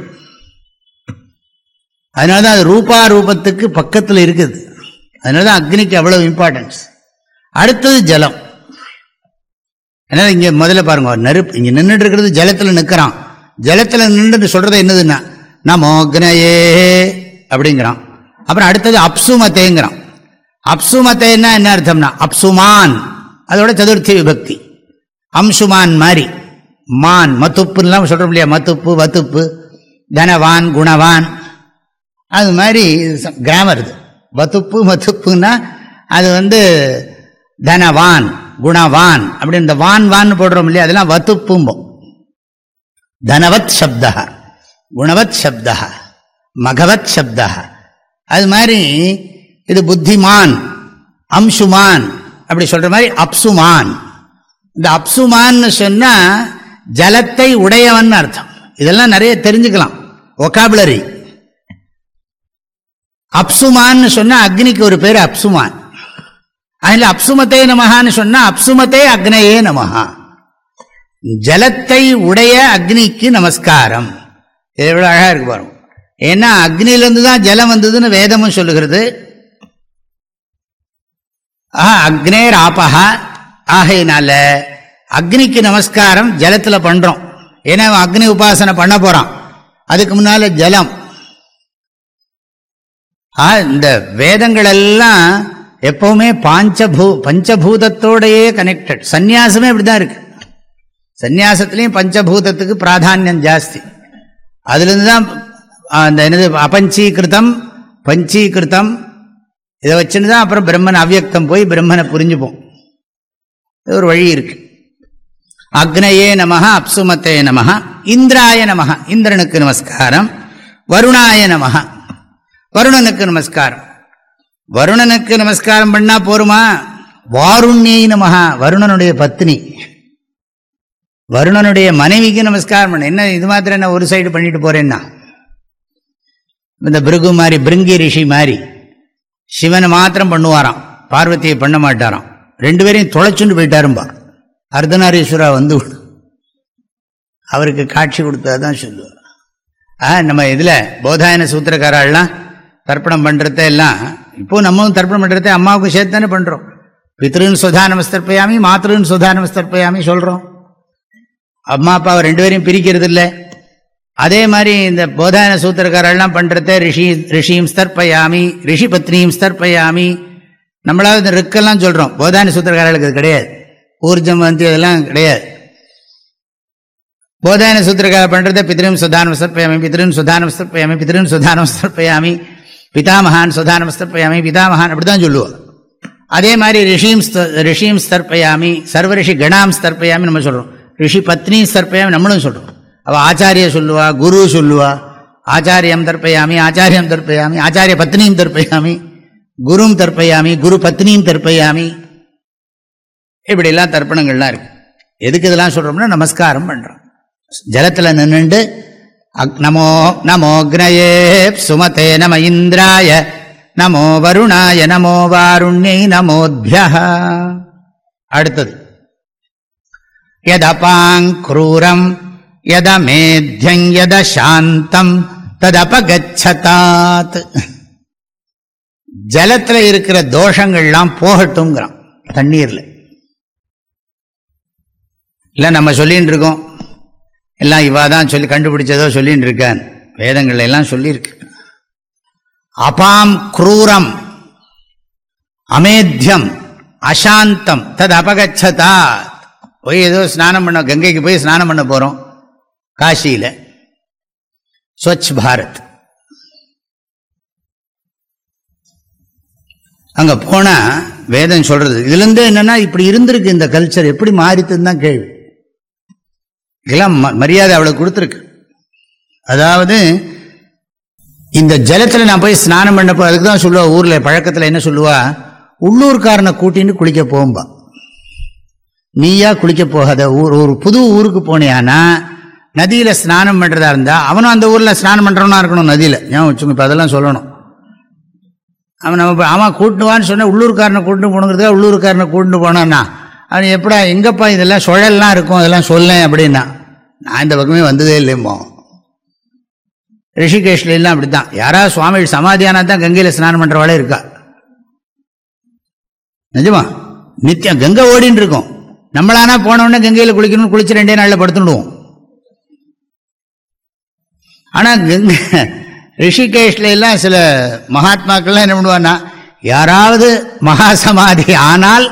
Speaker 1: அதனால தான் அது ரூபா ரூபத்துக்கு பக்கத்தில் இருக்குது. அதனால தான் அக்னிக்கு அவ்வளவு இம்பார்ட்டன்ஸ் அடுத்தது ஜலம். அதனால இங்க முதல்ல பாருங்க நெருப்பு இங்க நின்றுட்டு இருக்கிறது ஜலத்துல நிக்கிறான். ஜலத்துல நின்று சொல்றது என்னதுன்னா நமோ அக்னயே அப்படிங்கிறான். அப்புறம் அடுத்தது அப்சுமத்தேங்கிறான். அப்சுமத்தேன்னா என்ன அர்த்தம்னா அப்சுமான். அதோட சதுர்த்தி விபக்தி. அம்சுமான் மாதிரி. மான் மத்துப்புலாம் சொல்றோம் இல்லையா? மத்துப்பு வத்துப்பு தனவான் குணவான். அது மாதிரி கிராமர் இது. வத்துப்பு மத்துப்புன்னா அது வந்து தனவான் குணவான் அப்படி இந்த வான் வான் போடுறோம் இல்லையா? அதெல்லாம் வத்துப்பும்போம் தனவத் சப்தா குணவத் சப்தா மகவத் சப்தா அது மாதிரி இது புத்திமான் அம்சுமான் அப்படி சொல்ற மாதிரி அப்சுமான். இந்த அப்சுமான்னு சொன்னா ஜலத்தை உடையவன் அர்த்தம். இதெல்லாம் நிறைய தெரிஞ்சுக்கலாம். ஒகாபுலரி அப்சுமான்னு சொன்னா அக்னிக்கு ஒரு பேர் அப்சுமான். அதில் அப்சுமத்தே நமகான்னு சொன்னால் அப்சுமத்தே அக்னையே நமகா ஜலத்தை உடைய அக்னிக்கு நமஸ்காரம். இது எவ்வளவு இருக்கு பாருங்க. ஏன்னா அக்னியிலிருந்து தான் ஜலம் வந்ததுன்னு வேதமும் சொல்லுகிறது. ஆஹா அக்னேர் ஆபகா ஆகையினால அக்னிக்கு நமஸ்காரம் ஜலத்தில் பண்ணுறோம் ஏன்னா அக்னி உபாசனை பண்ண போகிறான் அதுக்கு முன்னால் ஜலம். ஆ, இந்த வேதங்கள் எல்லாம் எப்பவுமே பாஞ்சபூ பஞ்சபூதத்தோடையே கனெக்டட் சந்நியாசமே இப்படிதான் இருக்கு. சந்நியாசத்திலையும் பஞ்சபூதத்துக்கு பிராதானியம் ஜாஸ்தி. அதுலேருந்து தான் அந்த என்னது அபஞ்சீகிருதம் பஞ்சீகிருதம் இதை வச்சுன்னு தான் அப்புறம் பிரம்மன் அவ்யக்தம் போய் பிரம்மனை புரிஞ்சுப்போம். இது ஒரு வழி இருக்கு. அக்னயே நமக அப்சுமத்தே நமக இந்திராய நமக இந்திரனுக்கு நமஸ்காரம் வருணாய நமக வருணனுக்கு நமஸ்காரம். வருணனுக்கு நமஸ்காரம் பண்ணா போருமா? வாருண்யை நமகா வருணனுடைய பத்னி. வருணனுடைய மனைவிக்கு நமஸ்காரம் பண்ண. என்ன இது மாத்திரம் என்ன ஒரு சைடு பண்ணிட்டு போறேன்னா? இந்த பிருகு மாதிரி பிருங்கி ரிஷி மாதிரி சிவனை மாத்திரம் பண்ணுவாராம். பார்வதியை பண்ண மாட்டாராம். ரெண்டு பேரையும் தொலைச்சுண்டு போயிட்டாரும்பா அர்த்தநாரீஸ்வரா வந்து அவருக்கு காட்சி கொடுத்தாதான் சொல்லுவார். ஆ நம்ம இதில் போதாயன சூத்திரக்காரெல்லாம் தர்ப்பணம் பண்ணுறத எல்லாம் இப்போ நம்மளும் தர்ப்பணம் பண்ணுறத அம்மாவுக்கு சேர்த்து தானே பண்ணுறோம் பித்ருன்னு சுதா நமஸ்தர்ப்பயாமி மாத்திருன்னு சுதா நமஸ்தர்ப்பயாமி சொல்கிறோம் அம்மா அப்பாவை ரெண்டு பேரையும் பிரிக்கிறது இல்லை. அதே மாதிரி இந்த போதான சூத்திரக்காரெல்லாம் பண்ணுறத ரிஷி ரிஷியும் ஸ்தர்ப்பயாமி ரிஷி பத்னியும் ஸ்தர்ப்பயாமி. நம்மளாவது இந்த ரிக்கெல்லாம் சொல்கிறோம் போதான சூத்திரக்காரர்களுக்கு அது கிடையாது. ஊர்ஜம் வந்து இதெல்லாம் கிடையாது. போதான சூத்திரக்கார பண்ணுறத பித்ரும் சுதானம் சர்ப்பயாமி பித்ருன் சுதானம் சர்ப்பயாமி பித்ருன் சுதானம் சர்ப்பயாமி பிதாமகான் சுதானம் சர்ப்பயாமி பிதாமகான் அப்படி தான் சொல்லுவோம் அதே மாதிரி ரிஷியும் ஸ்த- ரிஷியும் ஸ்தர்ப்பயாமி சர்வ ரிஷி கணாம் ஸ்தர்ப்பயாமி நம்ம சொல்கிறோம் ரிஷி பத்னி ஸ்தர்ப்பயாமி நம்மளும் சொல்கிறோம் அவள் ஆச்சாரிய சொல்லுவா குரு சொல்லுவா ஆச்சாரியம் தர்ப்பயாமி ஆச்சாரியம் தர்ப்பயாமி ஆச்சாரிய பத்னியும் தர்ப்பயாமி குரும் தர்ப்பயாமி குரு பத்னியும் தர்ப்பயாமி. இப்படிலாம் தர்ப்பணங்கள்லாம் இருக்கு. எதுக்கு இதெல்லாம் சொல்கிறோம்னா நமஸ்காரம் பண்ணுறோம் ஜலத்தில் நின்றுண்டு நமோ நமோக்னயே சுமதே நம இந்திராய நமோ வருணாய நமோ வாருண்யை நமோத்யா அடுத்தது. யதபாங்க்ரூரம் யதமேத்யங் யத சாந்தம் ததபகச்சதாத். ஜலத்தில் இருக்கிற தோஷங்கள்லாம் போகட்டும்ங்கிறான் தண்ணீரில். இல்லை நம்ம சொல்லின்னு இருக்கோம் எல்லாம் இவா தான் சொல்லி கண்டுபிடிச்சதோ சொல்லின்னு இருக்கான் வேதங்கள் எல்லாம் சொல்லியிருக்கு. அபாம் குரூரம் அமேத்தியம் அசாந்தம் தது அபகச்சதா போய் ஏதோ ஸ்நானம் பண்ண கங்கைக்கு போய் ஸ்நானம் பண்ண போறோம் காசியில. ஸ்வச் பாரத். அங்க போனால் வேதம் சொல்றது. இதுல இருந்து என்னன்னா இப்படி இருந்திருக்கு இந்த கல்ச்சர் எப்படி மாறித்துன்னு தான் கேள்வி. இதெல்லாம் ம- மரியாதை அவளுக்கு கொடுத்துருக்கு. அதாவது இந்த ஜலத்தில் நான் போய் ஸ்நானம் பண்ணப்போ அதுக்கு தான் சொல்லுவா ஊரில் பழக்கத்தில் என்ன சொல்லுவா? உள்ளூர்காரனை கூட்டின்னு குளிக்க போகும்பா. நீயா குளிக்க போகாத ஊர் ஒரு புது ஊருக்கு போனியானா நதியில் ஸ்நானம் பண்ணுறதா இருந்தால் அவனும் அந்த ஊரில் ஸ்நானம் பண்ணுறவனா இருக்கணும் நதியில். ஏன் வச்சுங்க இப்போ அதெல்லாம் சொல்லணும். அவன் நம்ம அவன் கூட்டுவான்னு சொன்னா உள்ளூர்காரனை கூட்டு போகணுங்கிறதுக்காக உள்ளூர்காரனை கூட்டு போனான்னா அவன் எப்படா எங்கப்பா இதெல்லாம் சுழல்லாம் இருக்கும் அதெல்லாம் சொல்லேன் அப்படின்னா. நான் இந்த பக்கமே வந்ததே இல்லைம்போ. ரிஷிகேஷ்ல எல்லாம் அப்படித்தான். யாராவது சுவாமி சமாதியானா தான் கங்கையில் ஸ்நானம் பண்றவாளே இருக்கா? நிஜமா? நித்தியம் கங்கை ஓடின்னு இருக்கும். நம்மளானா போன கங்கையில் குளிக்கணும்னு குளிச்சு ரெண்டே நாளில் படுத்துடுவோம். ஆனால் கங்கை ரிஷிகேஷ்ல எல்லாம் சில மகாத்மாக்கள்லாம் என்ன பண்ணுவான்னா யாராவது மகா சமாதி ஆனால்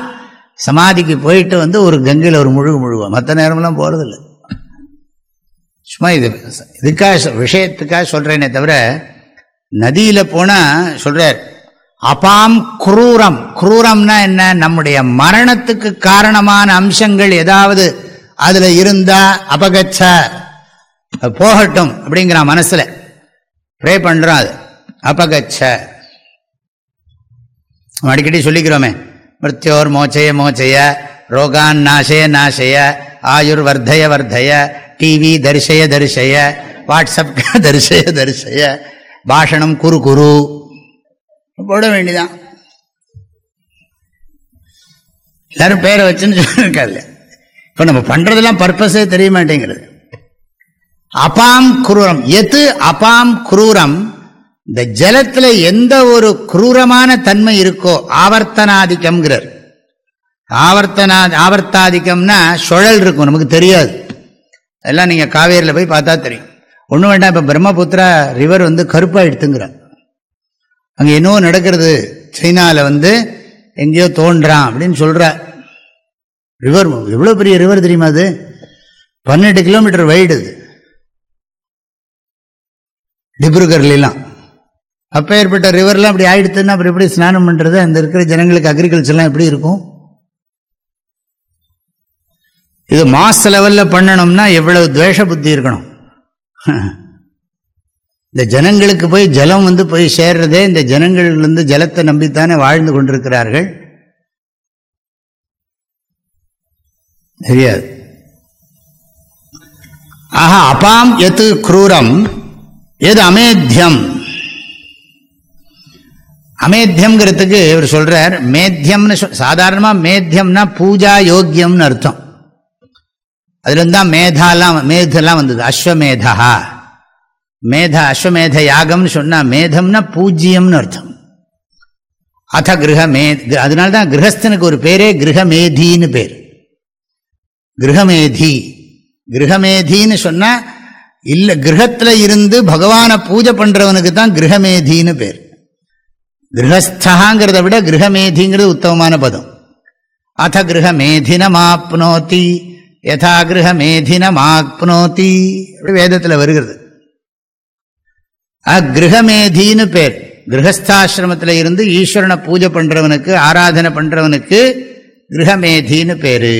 Speaker 1: சமாதிக்கு போயிட்டு வந்து ஒரு கங்கையில் ஒரு முழுகு முழுவா மற்ற நேரமெல்லாம் போகிறதில்லை சும்மா இது இதுக்காக விஷயத்துக்காக சொல்றேனே தவிர நதியில போனா சொல்றார் அபாம் குரூரம். குரூரம்னா என்ன? நம்முடைய மரணத்துக்கு காரணமான அம்சங்கள் ஏதாவது அதுல இருந்தா அபகச்ச. போகட்டும் அப்படிங்கிறான் மனசுல. ப்ரே பண்ணுறோம் அது. அபகச்ச. அடிக்கடி சொல்லிக்கிறோமே மிருத்தியோர் மோச்சய மோச்சய ரோகான் நாசய நாசய ஆயுர் வர்தய வர்தய டிவி தரிசய தரிசய வாட்ஸ்அப் *laughs* தரிசய தரிசய பாஷணம் குரு குரு போட வேண்டிதான். எல்லாரும் பேரை வச்சுன்னு சொல்லியிருக்காரு இப்போ நம்ம பண்றதெல்லாம் பர்பஸே தெரிய மாட்டேங்கிறது. அபாம் குரூரம். எது அபாம் குரூரம்? இந்த ஜலத்துல எந்த ஒரு குரூரமான தன்மை இருக்கோ ஆவர்த்தனாதிக்கம்ங்கிறார். ஆவர்த்தனா ஆவர்த்தாதிக்கம்னா சுழல் இருக்கும் நமக்கு தெரியாது. எல்லாம் நீங்கள் காவேரியில் போய் பார்த்தா தெரியும். ஒன்றும் வேண்டாம் இப்போ பிரம்மபுத்திரா ரிவர் வந்து கருப்பாயிடுத்துங்கிறார் அங்கே என்னவோ நடக்கிறது. சைனாவில் வந்து எங்கேயோ தோன்றான் அப்படின்னு சொல்ற ரிவர் எவ்வளோ பெரிய ரிவர் தெரியுமா அது? பன்னெண்டு கிலோமீட்டர் வைடு அது. டிப்ருகர்லாம் அப்போ ஏற்பட்ட ரிவர்லாம் அப்படி ஆயிடுத்துன்னா அப்புறம் எப்படி ஸ்நானம் பண்ணுறது அந்த இருக்கிற ஜனங்களுக்கு அக்ரிகல்ச்சர்லாம் எப்படி இருக்கும்? இது மாஸ் லெவலில் பண்ணணும்னா எவ்வளவு துவேஷ புத்தி இருக்கணும். இந்த ஜனங்களுக்கு போய் ஜலம் வந்து போய் சேர்றதே இந்த ஜனங்கள்லேருந்து ஜலத்தை நம்பித்தானே வாழ்ந்து கொண்டிருக்கிறார்கள். தெரியாது. ஆஹா அபாம் எத்து குரூரம் எது அமேத்தியம் அமேத்தியம்ங்கிறதுக்கு இவர் சொல்றார் மேத்தியம்னு சாதாரணமாக மேத்தியம்னா பூஜா யோக்கியம்னு அர்த்தம். அதுல தான் மேதாலாம் மேதெல்லாம் வந்தது. அஸ்வமேதா மேத அஸ்வமேத யாகம்னு சொன்னால் மேதம்னா பூஜ்யம்னு அர்த்தம். அத கிரக மே அதனால தான் கிரகஸ்தனுக்கு ஒரு பேரே கிரகமேதின்னு பேர். கிரகமேதி. கிரகமேதின்னு சொன்னால் இல்லை கிரகத்தில் இருந்து பகவானை பூஜை பண்ணுறவனுக்கு தான் கிரகமேதின்னு பேர். கிரகஸ்தாங்கிறத விட கிரகமேதிங்கிறது உத்தமமான பதம். அத கிரகமேதினமாப்னோதி யதா கிரகமேதினமாப்னோதி வேதத்தில் வருகிறது. கிரகமேதின்னு பேர். கிரகஸ்தாசிரமத்தில் இருந்து ஈஸ்வரனை பூஜை பண்ணுறவனுக்கு ஆராதனை பண்ணுறவனுக்கு கிரகமேதின்னு பேரு.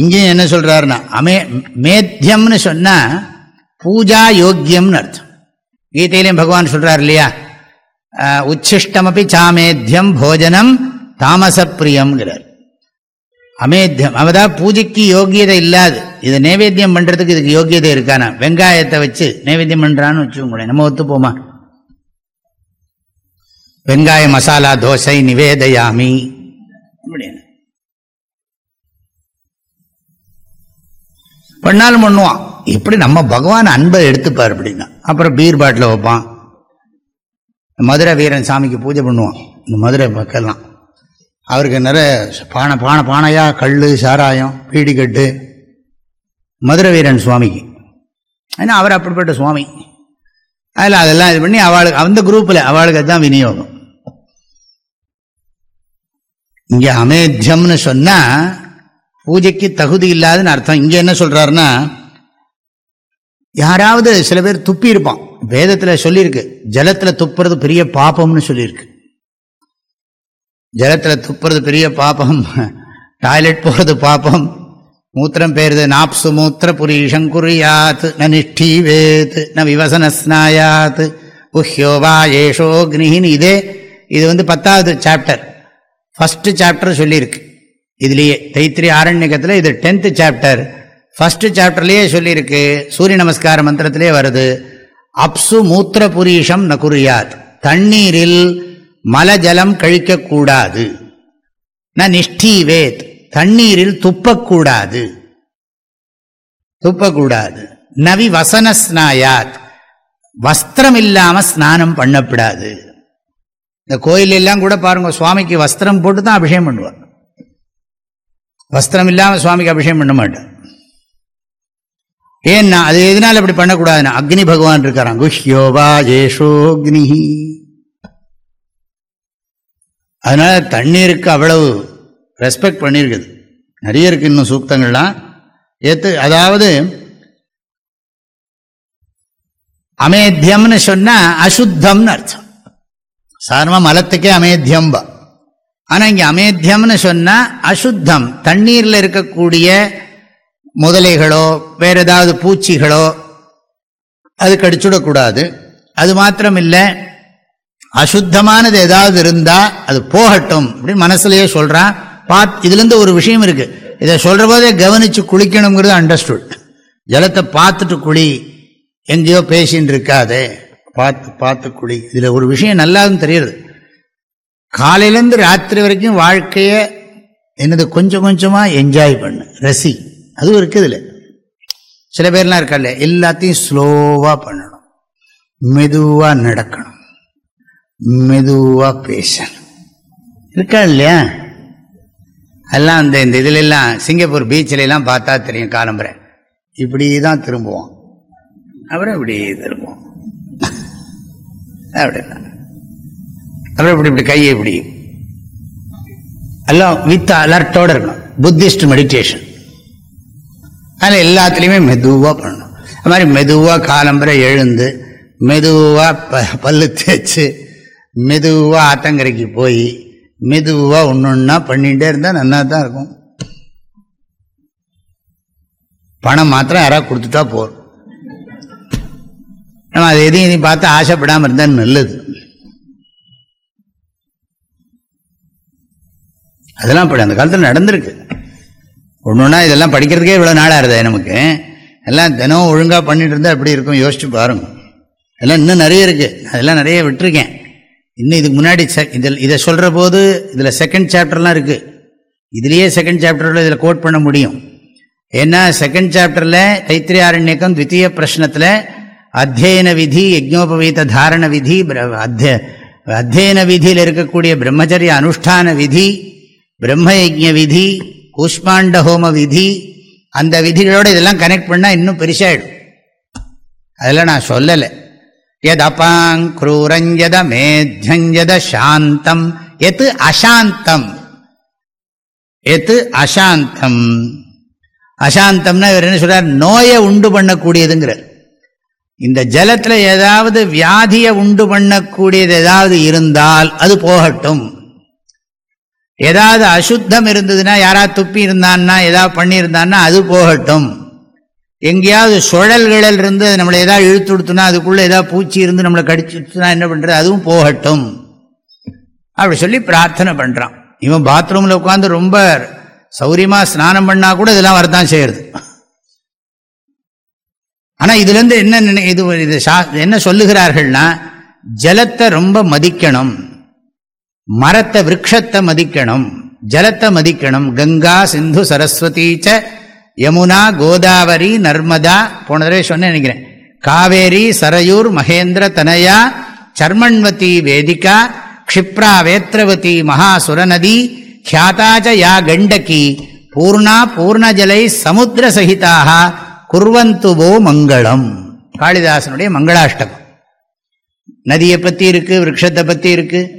Speaker 1: இங்கேயும் என்ன சொல்கிறாருன்னா அமே மேத்தியம்னு சொன்னா பூஜா யோக்கியம்னு அர்த்தம். கீதையிலையும் பகவான் சொல்கிறார் இல்லையா? உச்சிஷ்டமபி சாமேத்தியம் போஜனம் தாமசப்பிரியம்ங்கிறார். அமேத்தியம் அவதான் பூஜைக்கு யோகியதை இல்லாது. இதை நைவேத்தியம் பண்றதுக்கு இதுக்கு யோகியதை இருக்கானா? வெங்காயத்தை வச்சு நைவேத்தியம் பண்றான்னு வச்சுக்கோங்க நம்ம ஒத்து போமா? வெங்காய மசாலா தோசை நிவேதயாமி. பண்ணாலும் பண்ணுவான். இப்படி நம்ம பகவான் அன்பை எடுத்துப்பார் அப்படின்னா. அப்புறம் பீர் பாட்டில் வைப்பான். மதுரை வீரன் சாமிக்கு பூஜை பண்ணுவான். இந்த மதுரை பக்கம்லாம் அவருக்கு நிறைய பானை பானை பானையாக கல் சாராயம் பீடிக்கட்டு மதுரை வீரன் சுவாமிக்கு. ஏன்னா அவர் அப்படிப்பட்ட சுவாமி. அதில் அதெல்லாம் இது பண்ணி அவளுக்கு அந்த குரூப்பில் அவளுக்கு தான் விநியோகம். இங்கே அமேத்தியம்னு சொன்னால் பூஜைக்கு தகுதி இல்லாதுன்னு அர்த்தம். இங்கே என்ன சொல்கிறாருன்னா யாராவது சில பேர் துப்பி இருப்பான். வேதத்தில் சொல்லியிருக்கு ஜலத்தில் துப்புறது பெரிய பாப்பம்னு சொல்லியிருக்கு. ஜலத்தில் துப்புறது பெரிய பாப்பம் டாய்லெட் போகிறது பாப்பம் மூத்திரம் பேருது நாப்சு மூத்திர புரீஷம் குறியாத் ந நிஷ்டீவேத் ந விவசன உஹ்யோவா உஹ்யோவா ஏஷோக்னின்னு இதே இது வந்து பத்தாவது சாப்டர் ஃபஸ்ட்டு சாப்டர் சொல்லியிருக்கு. இதுலேயே தைத்திரி ஆரண்யகத்தில் இது டென்த்து சாப்டர் ஃபஸ்ட்டு சாப்டர்லேயே சொல்லியிருக்கு. சூரிய நமஸ்கார மந்திரத்திலே வருது. அப்சு மூத்திர புரீஷம் ந குறியாத் தண்ணீரில் மலஜலம் கழிக்கக்கூடாது. ந நிஷ்டீவேத் தண்ணீரில் துப்பக்கூடாது. துப்பக்கூடாது. நவி வசன ஸ்நாயாத் வஸ்திரம் இல்லாம ஸ்நானம் பண்ணப்படாது. இந்த கோயில் எல்லாம் கூட பாருங்க சுவாமிக்கு வஸ்திரம் போட்டு தான் அபிஷேகம் பண்ணுவார். வஸ்திரம் இல்லாம சுவாமிக்கு அபிஷேகம் பண்ண மாட்டார். ஏன்னா அது எதனால அப்படி பண்ணக்கூடாதுன்னா அக்னி பகவான் இருக்காராம். குஷ்யோவா ஏஷோக்னி அதனால் தண்ணீருக்கு அவ்வளவு ரெஸ்பெக்ட் பண்ணியிருக்குது. நிறைய இருக்கு இன்னும் சூக்தங்கள்லாம். ஏத்து அதாவது அமேத்தியம்னு சொன்னால் அசுத்தம்னு அர்த்தம். சாதாரணமாக மலத்துக்கே அமேத்தியம்பா. ஆனால் இங்கே அமேத்தியம்னு சொன்னால் அசுத்தம். தண்ணீரில் இருக்கக்கூடிய முதலைகளோ வேற ஏதாவது பூச்சிகளோ அது கடிச்சுடக்கூடாது. அது மாத்திரம் இல்லை அசுத்தமானது ஏதாவது இருந்தால் அது போகட்டும் அப்படின்னு மனசுலயே சொல்கிறான் பாத் இதுலேருந்து ஒரு விஷயம் இருக்கு. இதை சொல்கிற போதே கவனித்து குளிக்கணுங்கிறது அண்டர்ஸ்டுட் ஜலத்தை பார்த்துட்டு குழி எங்கேயோ பேசின்னு இருக்காதே. பார்த்து பார்த்து குழி இதில் ஒரு விஷயம் நல்லாதுன்னு தெரியுது. காலையிலேருந்து ராத்திரி வரைக்கும் வாழ்க்கையை என்னது கொஞ்சம் கொஞ்சமாக என்ஜாய் பண்ணு. ரசி. அதுவும் இருக்குது இதில். சில பேர்லாம் இருக்கல எல்லாத்தையும் ஸ்லோவாக பண்ணணும். மெதுவாக நடக்கணும். மெதுவாக பேசணும். இருக்கா இல்லையா? எல்லாம் அந்த இந்த இதுல எல்லாம் சிங்கப்பூர் பீச்சில எல்லாம் பார்த்தா தெரியும் காலம்பரை. இப்படி தான் திரும்புவோம். அப்புறம் இப்படி திரும்புவோம். அப்படிதான். அப்புறம் இப்படி இப்படி கையை இப்படி. எல்லாம் வித் அலர்ட்டோட இருக்கணும். புத்திஸ்ட் மெடிடேஷன் அதில் எல்லாத்துலேயுமே மெதுவாக பண்ணணும். அது மாதிரி மெதுவாக காலம்பரை எழுந்து மெதுவாக ப பல்லு தேய்ச்சி மெதுவாக ஆத்தங்கரைக்கு போய் மெதுவாக ஒன்று ஒன்றா பண்ணிகிட்டே இருந்தால் நல்லா தான் இருக்கும். பணம் மாத்திரம் யாராவது கொடுத்துட்டா போதும். நம்ம அது எதையும் இதையும் பார்த்து ஆசைப்படாமல் இருந்தால் நல்லது. அதெல்லாம் அப்படி அந்த காலத்தில் நடந்திருக்கு. ஒன்று ஒன்றா இதெல்லாம் படிக்கிறதுக்கே இவ்வளோ நாளாக இருந்தது நமக்கு. எல்லாம் தினம் ஒழுங்காக பண்ணிட்டு இருந்தால் எப்படி இருக்கும்? யோசிச்சு பாருங்க. எல்லாம் இன்னும் நிறைய இருக்குது அதெல்லாம் நிறைய விட்டுருக்கேன். இன்னும் இதுக்கு முன்னாடி இதில் இதை சொல்கிற போது இதில் செகண்ட் சாப்டர்லாம் இருக்குது இதுலேயே செகண்ட் சாப்டரில் இதில் கோட் பண்ண முடியும். ஏன்னா செகண்ட் சாப்டரில் தைத்திரியாரண்யக்கம் த்விତୀய பிரஷ்னத்தில் அத்தியன விதி யஜ்னோபவீத தாரண விதி அத்திய அத்தியன விதியில் இருக்கக்கூடிய பிரம்மச்சரிய அனுஷ்டான விதி பிரம்மயஜ விதி கூஷ்மாண்ட ஹோம விதி அந்த விதிகளோடு இதெல்லாம் கனெக்ட் பண்ணால் இன்னும் பெருசாகிடும் அதெல்லாம் நான் சொல்லலை. யதபாங்க்ரூரஞ்சத மேத்யஞ்சத சாந்தம் எத்து அசாந்தம் எத்து அசாந்தம் அசாந்தம்னா இவர் என்ன சொல்றார்? நோயை உண்டு பண்ணக்கூடியதுங்கிறார். இந்த ஜலத்தில் ஏதாவது வியாதியை உண்டு பண்ணக்கூடியது ஏதாவது இருந்தால் அது போகட்டும். ஏதாவது அசுத்தம் இருந்ததுன்னா யாராவது துப்பி இருந்தான்னா ஏதாவது பண்ணியிருந்தான்னா அது போகட்டும். எங்கேயாவது சுழல்களில் இருந்து அது நம்மளை ஏதாவது இழுத்து கொடுத்துனா அதுக்குள்ளே ஏதாவது பூச்சி இருந்து நம்மளை கடிச்சுனா என்ன பண்ணுறது அதுவும் போகட்டும். அப்படி சொல்லி பிரார்த்தனை பண்ணுறான் இவன் பாத்ரூமில் உட்காந்து ரொம்ப சௌரியமாக ஸ்நானம் பண்ணால் கூட இதெல்லாம் வரதான் செய்யறது. ஆனால் இதுலேருந்து என்ன இது இது என்ன சொல்லுகிறார்கள்னா ஜலத்தை ரொம்ப மதிக்கணும். மரத்தை விரக்ஷத்தை மதிக்கணும். ஜலத்தை மதிக்கணும். கங்கா சிந்து சரஸ்வதி ச யமுனா கோதாவரி நர்மதா போன தடவை சொன்னேன் நினைக்கிறேன். காவேரி சரையூர் மகேந்திர தனயா சர்மண்வதி வேதிகா க்ஷிப்ரா வேத்ரவதி மகாசுரநதி கியாதாச்ச யா கண்டகி பூர்ணா பூர்ணஜலை சமுத்திர சகிதாக குர்வந்துவோ மங்களம். காளிதாசனுடைய மங்களாஷ்டகம் நதியை பற்றி இருக்குது விரக்ஷத்தை பற்றி இருக்குது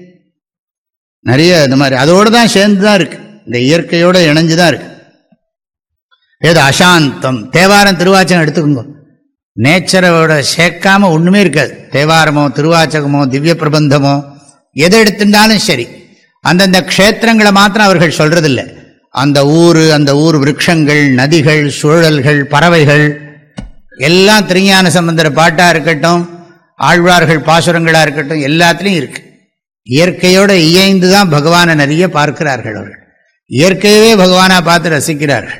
Speaker 1: நிறைய இந்த மாதிரி. அதோடு தான் சேர்ந்து தான் இருக்குது இந்த இயற்கையோடு இணைஞ்சு தான் இருக்குது ஏதோ அசாந்தம். தேவாரம் திருவாச்சகம் எடுத்துக்கோங்க. நேச்சரோட சேர்க்காம ஒன்றுமே இருக்காது. தேவாரமோ திருவாச்சகமோ திவ்ய பிரபந்தமோ எதை எடுத்துட்டாலும் சரி. அந்தந்த க்ஷேத்திரங்களை மாத்திரம் அவர்கள் சொல்றதில்லை. அந்த ஊர் அந்த ஊர் விரக்ஷங்கள் நதிகள் சூழல்கள் பறவைகள் எல்லாம் திருஞான சம்பந்தர பாட்டாக இருக்கட்டும் ஆழ்வார்கள் பாசுரங்களாக இருக்கட்டும் எல்லாத்துலேயும் இருக்கு. இயற்கையோடு இயைந்து தான் பகவானை நிறைய பார்க்கிறார்கள் அவர்கள். இயற்கையவே பகவானா பார்த்து ரசிக்கிறார்கள்.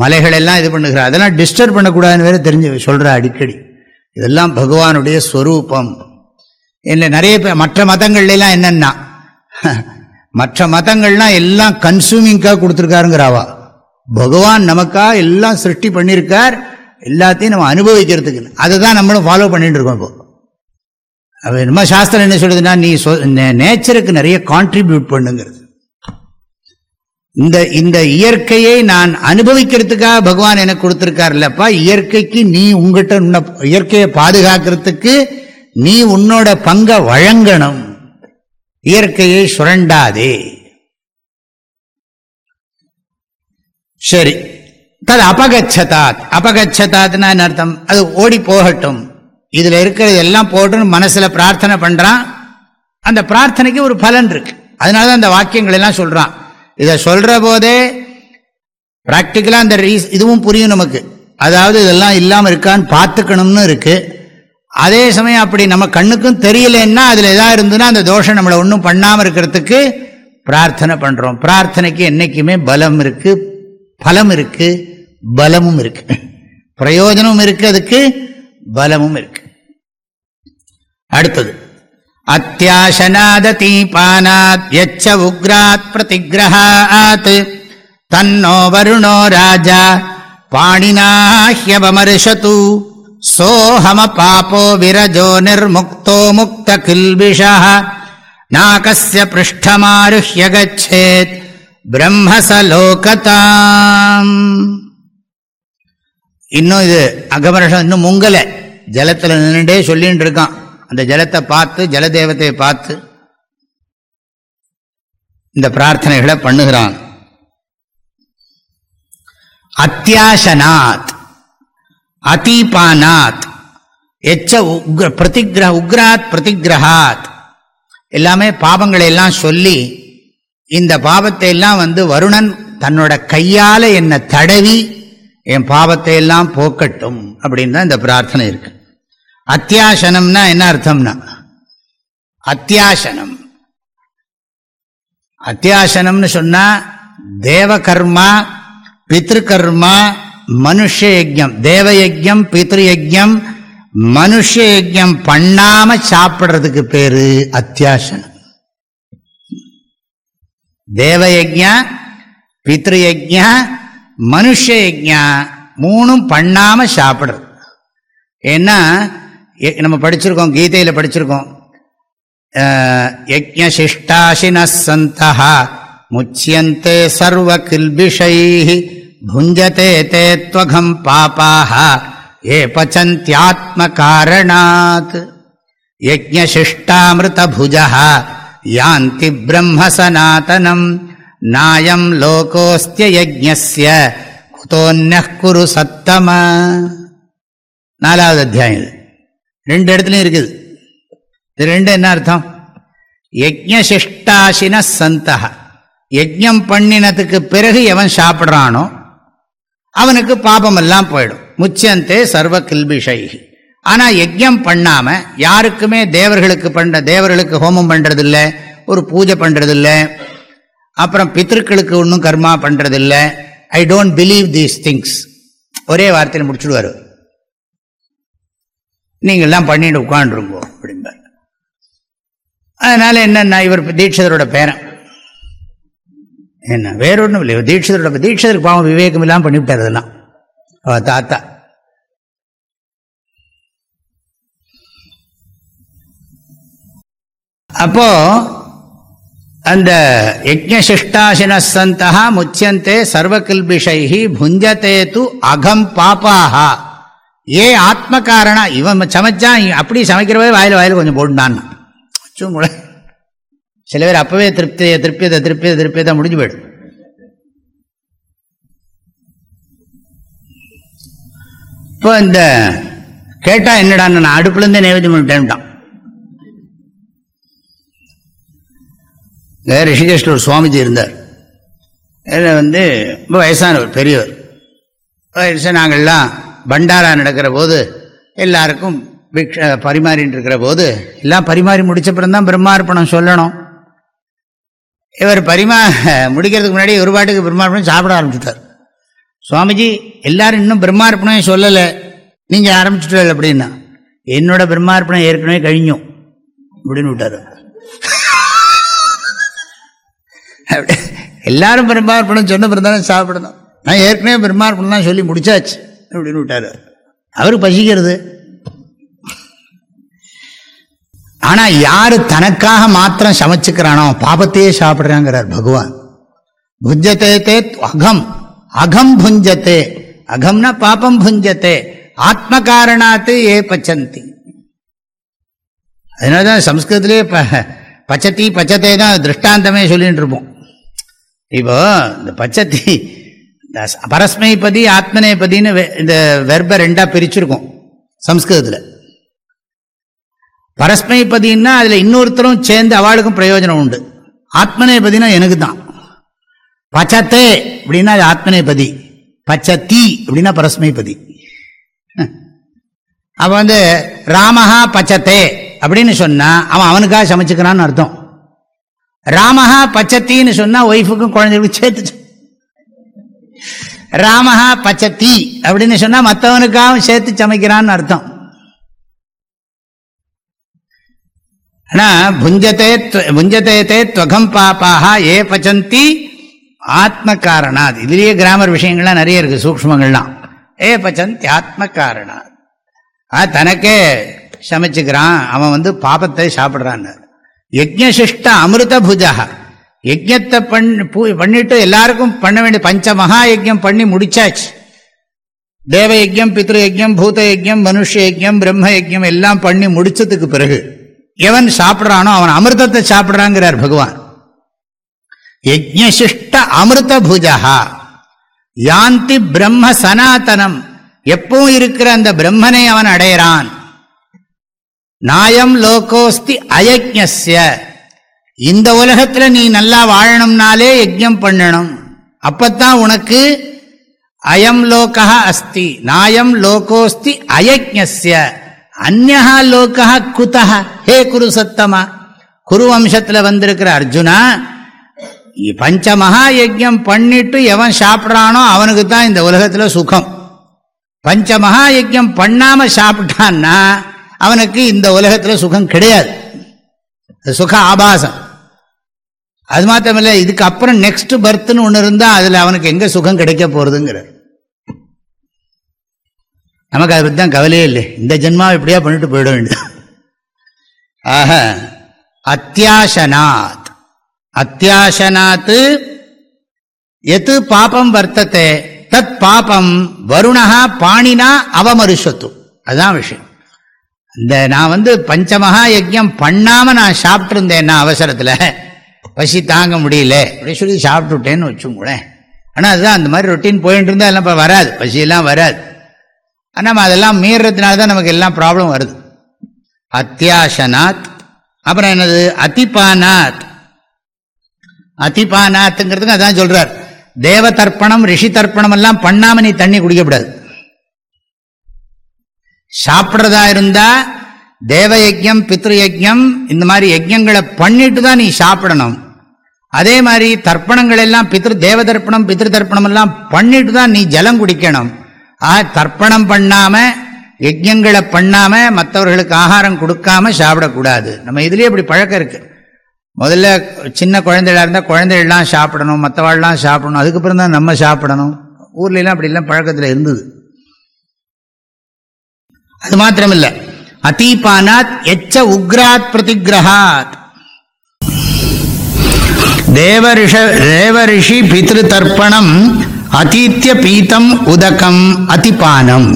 Speaker 1: மலைகள் எல்லாம் இது பண்ணுகிறார் அதெல்லாம் டிஸ்டர்ப் பண்ணக்கூடாதுன்னு வேற தெரிஞ்சு சொல்கிற அடிக்கடி. இதெல்லாம் பகவானுடைய ஸ்வரூபம். இல்லை நிறைய பேர் மற்ற மதங்கள்லாம் என்னென்னா மற்ற மதங்கள்லாம் எல்லாம் கன்சூமிங்காக கொடுத்துருக்காருங்கிறாவா. பகவான் நமக்காக எல்லாம் சிருஷ்டி பண்ணியிருக்கார் எல்லாத்தையும் நம்ம அனுபவிக்கிறதுக்கு. அதை தான் நம்மளும் ஃபாலோ பண்ணிட்டு இருக்கோம் இப்போ. நம்ம சாஸ்திரம் என்ன சொல்லுதுன்னா நீ நேச்சருக்கு நிறைய கான்ட்ரிபியூட் பண்ணுங்கிறது. இந்த இந்த இயற்கையை நான் அனுபவிக்கிறதுக்காக பகவான் எனக்கு கொடுத்துருக்காருல்லப்பா. இயற்கைக்கு நீ உங்ககிட்ட உன்னை இயற்கையை பாதுகாக்கிறதுக்கு நீ உன்னோட பங்கை வழங்கணும். இயற்கையை சுரண்டாதே. சரி. தது அபகச்சதாத். அபகச்சதாத்னா அர்த்தம்? அது ஓடி போகட்டும். இதுல இருக்கிறது எல்லாம் போட்டுன்னு மனசுல பிரார்த்தனை பண்றான். அந்த பிரார்த்தனைக்கு ஒரு பலன் இருக்கு. அதனால தான் அந்த வாக்கியங்கள் எல்லாம் சொல்கிறான் இதை சொல்கிற போதே ப்ராக்டிக்கலாக அந்த ரீஸ் இதுவும் புரியும் நமக்கு. அதாவது இதெல்லாம் இல்லாமல் இருக்கான்னு பார்த்துக்கணும்னு இருக்குது அதே சமயம் அப்படி நம்ம கண்ணுக்கும் தெரியலன்னா அதில் எதாக இருந்ததுன்னா அந்த தோஷம் நம்மளை ஒன்றும் பண்ணாமல் இருக்கிறதுக்கு பிரார்த்தனை பண்ணுறோம் பிரார்த்தனைக்கு என்றைக்குமே பலம் இருக்குது பலம் இருக்குது பலமும் இருக்குது பிரயோஜனமும் இருக்குது அதுக்கு பலமும் இருக்குது அடுத்தது. அத்தியாசனாதீபானாத் உக்ராத் பிரதிகிரகாத் தன்னோ வருணோ ராஜா பாணினாஹ்யவமர்ஷது. சோஹம பாபோ விரஜோ நிர்முக்தோ முக்த கில்பிஷா நாகஸ்ய பிருஷ்டமாருஹ்ய கச்சேத் பிரம்மசலோகதாம் இன்னும் இது அகமர்ஷம் இன்னும் முங்கலை ஜலத்தில் நின்றுட்டே சொல்லின்னு இருக்கான் அந்த ஜலத்தை பார்த்து ஜலதேவத்தை பார்த்து இந்த பிரார்த்தனைகளை பண்ணுகிறான். அத்தியாசனாத் அதீபானாத் எச்ச உக்ர பிரதிகிர உக்ராத் பிரதிகிரகாத் எல்லாமே பாவங்களை எல்லாம் சொல்லி இந்த பாவத்தை எல்லாம் வந்து வருணன் தன்னோட கையால என்னை தடவி என் பாவத்தை எல்லாம் போக்கட்டும் அப்படின்னு தான் இந்த பிரார்த்தனை இருக்கு. அத்தியாசனம்னா என்ன அர்த்தம்னா? அத்தியாசனம். அத்தியாசனம்னு சொன்னா தேவ கர்மா பித்ருகர்மா மனுஷ யஜம் தேவ யஜம் பித்ரு மனுஷ யஜம் பண்ணாம சாப்பிடுறதுக்கு பேரு அத்தியாசனம். தேவ யஜா பித்ரு மனுஷ யஜா மூணும் பண்ணாம சாப்பிடுறது. ஏன்னா நம்ம படிச்சிருக்கோம் கீதையில் படிச்சிருக்கோம். யஜ்ஞசிஷ்டாசின சந்தா முச்சியந்தே சர்வ கில்பிஷை புஞ்சதே தே துவகம் பாப்பாக ஏ பச்சந்தியாத்ம காரணாத் யஜ்ஞசிஷ்டாமிருதபுஜ யாந்தி பிரம்ம சனாத்தனம் நாயம் லோகோஸ்திய யஜ்ஞஸ்ய குதோன்ய குரு சத்தம நாலாவது அத்தியாயம் இது ரெண்டு இடத்துலையும் இருக்குது. இது ரெண்டு என்ன அர்த்தம்? யஜ்யசிஷ்டாசின சந்தக யஜ்யம் பண்ணினதுக்கு பிறகு எவன் சாப்பிட்றானோ அவனுக்கு பாபம் எல்லாம் போயிடும். முச்சந்தே சர்வ கில்பிஷைகி ஆனால் யஜ்யம் பண்ணாமல் யாருக்குமே தேவர்களுக்கு பண்ண தேவர்களுக்கு ஹோமம் பண்ணுறதில்ல ஒரு பூஜை பண்ணுறதில்ல அப்புறம் பித்திருக்களுக்கு ஒன்றும் கர்மா பண்ணுறதில்ல I don't believe these things ஒரே வார்த்தையில் முடிச்சுடுவார். நீங்கள்லாம் பண்ணிட்டு உட்காந்துருங்கோ அப்படிம்பார். அதனால என்னன்னா இவர் தீட்சிதரோட பேரன். என்ன வேற ஒன்றும் இல்லை தீட்சிதரோட தீட்சிதருக்கு பாவம் விவேகம் இல்லாமல் பண்ணிவிட்டார் அதெல்லாம். அவ தாத்தா. அப்போ அந்த யஜ்ஞசிஷ்டாசின சந்தா முச்சியந்தே சர்வகில்பிஷை புஞ்சத்தே து அகம் பாப்பாஹா ஏ ஆத்ம காரணா இவன் சமைச்சான் அப்படி சமைக்கிறவே வாயில் வாயில் கொஞ்சம் போட்டுனான் சும்முட சில பேர் அப்பவே திருப்தியை திருப்தியதை திருப்தியதை திருப்தியதை முடிஞ்சு போயிடும். இப்போ இந்த கேட்டா என்னடா நான் அடுப்புலேருந்தே நைவேத்தியம் பண்ணிட்டேன்ட்டான். ரிஷிகேஷில் ஒரு சுவாமிஜி இருந்தார். இதில் வந்து ரொம்ப வயசானவர் பெரியவர். வயசு நாங்கள்லாம் பண்டாரா நடக்கிற போது எல்லாருக்கும் பிக்ஷ பரிமாறின்னு இருக்கிற போது எல்லாம் பரிமாறி முடிச்சப்புறம் தான் பிரம்மார்ப்பணம் சொல்லணும். இவர் பரிமா முடிக்கிறதுக்கு முன்னாடி ஒரு பாட்டுக்கு பிரம்மார்ப்பணம் சாப்பிட ஆரம்பிச்சுட்டார். சுவாமிஜி எல்லாரும் இன்னும் பிரம்மார்ப்பணம் சொல்லலை. நீங்கள் ஆரம்பிச்சுட்டார் அப்படின்னா என்னோட பிரம்மார்ப்பணம் ஏற்கனவே கழிஞ்சும் அப்படின்னு விட்டார். எல்லாரும் பிரம்மார்ப்பணம் சொன்ன பிறந்தாலும் சாப்பிடணும். நான் ஏற்கனவே பிரம்மார்ப்பணம்லாம் சொல்லி முடிச்சாச்சு. அப்படின்னு விட்டார். அவருக்கு பசிக்கிறது. ஆனா யாரு தனக்காக மாத்திரம் சமைச்சுக்கிறானோ பாபத்தையே சாப்பிடுறாங்கிறார் பகவான். புஞ்சத்தே தே அகம். அகம் புஞ்சத்தே. அகம்னா பாபம் புஞ்சத்தே. ஆத்ம காரணாத்து ஏ பச்சந்தி. அதனாலதான் சம்ஸ்கிருதத்திலே பச்சத்தி பச்சத்தை தான் திருஷ்டாந்தமே சொல்லிட்டு இருப்போம். இப்போ இந்த பச்சத்தி பரஸ்மை பதி இந்த வெர்பை ரெண்டா பிரிச்சிருக்கோம் சம்ஸ்கிருதத்தில். பரஸ்மைபதினா அதில் இன்னொருத்தரும் சேர்ந்து அவளுக்கும் பிரயோஜனம் உண்டு. ஆத்மநேபதினா எனக்கு தான் பச்சத்தே அப்படின்னா அது ஆத்மநேபதி பச்சத்தி அப்படின்னா பரஸ்மைபதி. *laughs* அப்போ வந்து ராமஹா பச்சத்தே அப்படின்னு சொன்னா அவன் அவனுக்காக சமைச்சுக்கிறான்னு அர்த்தம். ராமஹா பச்சத்தின்னு சொன்னா ஒய்ஃபுக்கும் குழந்தைகளுக்கும் சேர்த்து ராமஹா பச்சத்தி அப்படின்னு சொன்னா மற்றவனுக்காகவும் சேர்த்து சமைக்கிறான்னு அர்த்தம். ஆனா புஞ்சத்தே புஞ்சத்தே துவகம் பாப்பாக ஏ பச்சந்தி ஆத்ம காரணாத் இதுலயே கிராமர் விஷயங்கள்லாம் நிறைய இருக்கு சூக்மங்கள்லாம் ஏ பச்சந்தி ஆத்ம காரணாத் தனக்கே சமைச்சுக்கிறான் அவன் வந்து பாபத்தை சாப்பிட்றான்னு. யஜ்ஞசிஷ்ட அமிர்த புஜகா யஜ்யத்தை பண் பண்ணிட்டு எல்லாருக்கும் பண்ண வேண்டிய பஞ்ச மகா யஜ்யம் பண்ணி முடிச்சாச்சு. தேவ யஜ்யம் பித்ரு யஜ்யம் பூத யஜ்யம் மனுஷ யஜ்யம் பிரம்ம யஜ்யம் எல்லாம் பண்ணி முடிச்சதுக்கு பிறகு எவன் சாப்பிட்றானோ அவன் அமிர்தத்தை சாப்பிட்றாங்கிறார் பகவான். யஜ்யசிஷ்ட அமிர்த புஜா யாந்தி பிரம்ம சனாதனம். எப்பவும் இருக்கிற அந்த பிரம்மனை அவன் அடையிறான்? நாயம் லோகோஸ்தி அயஜ்ய இந்த உலகத்தில் நீ நல்லா வாழணும்னாலே யஜ்யம் பண்ணணும். அப்பத்தான் உனக்கு அயம் லோகா அஸ்தி நாயம் லோகோஸ்தி அயஜ்ய அந்நகா லோகா குதா ஹே குரு சத்தமா. குரு வம்சத்தில் வந்திருக்கிற அர்ஜுனா பஞ்ச மகா யஜ்யம் பண்ணிட்டு எவன் சாப்பிட்றானோ அவனுக்கு தான் இந்த உலகத்தில் சுகம். பஞ்ச மகா யஜ்யம் பண்ணாமல் சாப்பிட்டான்னா அவனுக்கு இந்த உலகத்தில் சுகம் கிடையாது. சுக ஆபாசம். அது மாத்திரமில்ல இதுக்கு அப்புறம் நெக்ஸ்ட் பர்த்னு ஒன்று இருந்தால் அதில் அவனுக்கு எங்கே சுகம் கிடைக்க போகிறதுங்கிறார் நமக்கு அதை பற்றி தான் கவலையே இல்லை. இந்த ஜென்மா இப்படியா பண்ணிட்டு போயிட வேண்டியது. ஆக அத்தியாசனாத் அத்தியாசனாத்து எது பாபம் வர்த்தத்தை தத் பாபம் வருணா பாணினா அவமருஷத்து. அதுதான் விஷயம். இந்த நான் வந்து பஞ்சமகா யஜ்யம் பண்ணாமல் நான் சாப்பிட்ருந்தேன் நான் அவசரத்தில். பசி தாங்க முடியல. அப்படின்னு சொல்லி சாப்பிட்டுட்டேன்னு வச்சுங்களேன் ஆனால் அதுதான் அந்த மாதிரி ரொட்டீன் போயிட்டு இருந்தால் எல்லாம் இப்போ வராது. பசியெல்லாம் வராது. நம்ம அதெல்லாம் மீறதுனால தான் நமக்கு எல்லாம் ப்ராப்ளம் வருது. அத்தியாசனாத். அப்புறம் என்னது? அதிபானாத். அதிபானாத்துங்கிறதுக்கு அதான் சொல்கிறார் தேவ தர்ப்பணம் ரிஷி தர்ப்பணம் எல்லாம் பண்ணாமல் நீ தண்ணி குடிக்கக்கூடாது. சாப்பிட்றதா இருந்தால் தேவயஜம் பித்ருயஜம் பித்ரு இந்த மாதிரி யஜ்யங்களை பண்ணிட்டு தான் நீ சாப்பிடணும். அதே மாதிரி தர்ப்பணங்கள் எல்லாம் பித்ரு தேவ தர்ப்பணம் பித்ரு தர்ப்பணம் எல்லாம் பண்ணிட்டு தான் நீ ஜலம் குடிக்கணும். ஆ தர்ப்பணம் பண்ணாம யஜ்யங்களை பண்ணாம மற்றவர்களுக்கு ஆகாரம் கொடுக்காம சாப்பிடக்கூடாது. நம்ம இதுலேயே இப்படி பழக்கம் இருக்கு. முதல்ல சின்ன குழந்தைகளாக இருந்தால் குழந்தைகள்லாம் சாப்பிடணும் மற்றவாள்லாம் சாப்பிடணும் அதுக்கப்புறம் தான் நம்ம சாப்பிடணும். ஊர்லெலாம் அப்படிலாம் பழக்கத்தில் இருந்தது. அது மாத்திரமில்லை. அதீபானாத் எச்ச உக்ராத் பிரதிகிரகாத் தேவரிஷ தேவரிஷி பித்ரு தர்ப்பணம் அதீத்திய பீத்தம் உதகம் அதிபானம்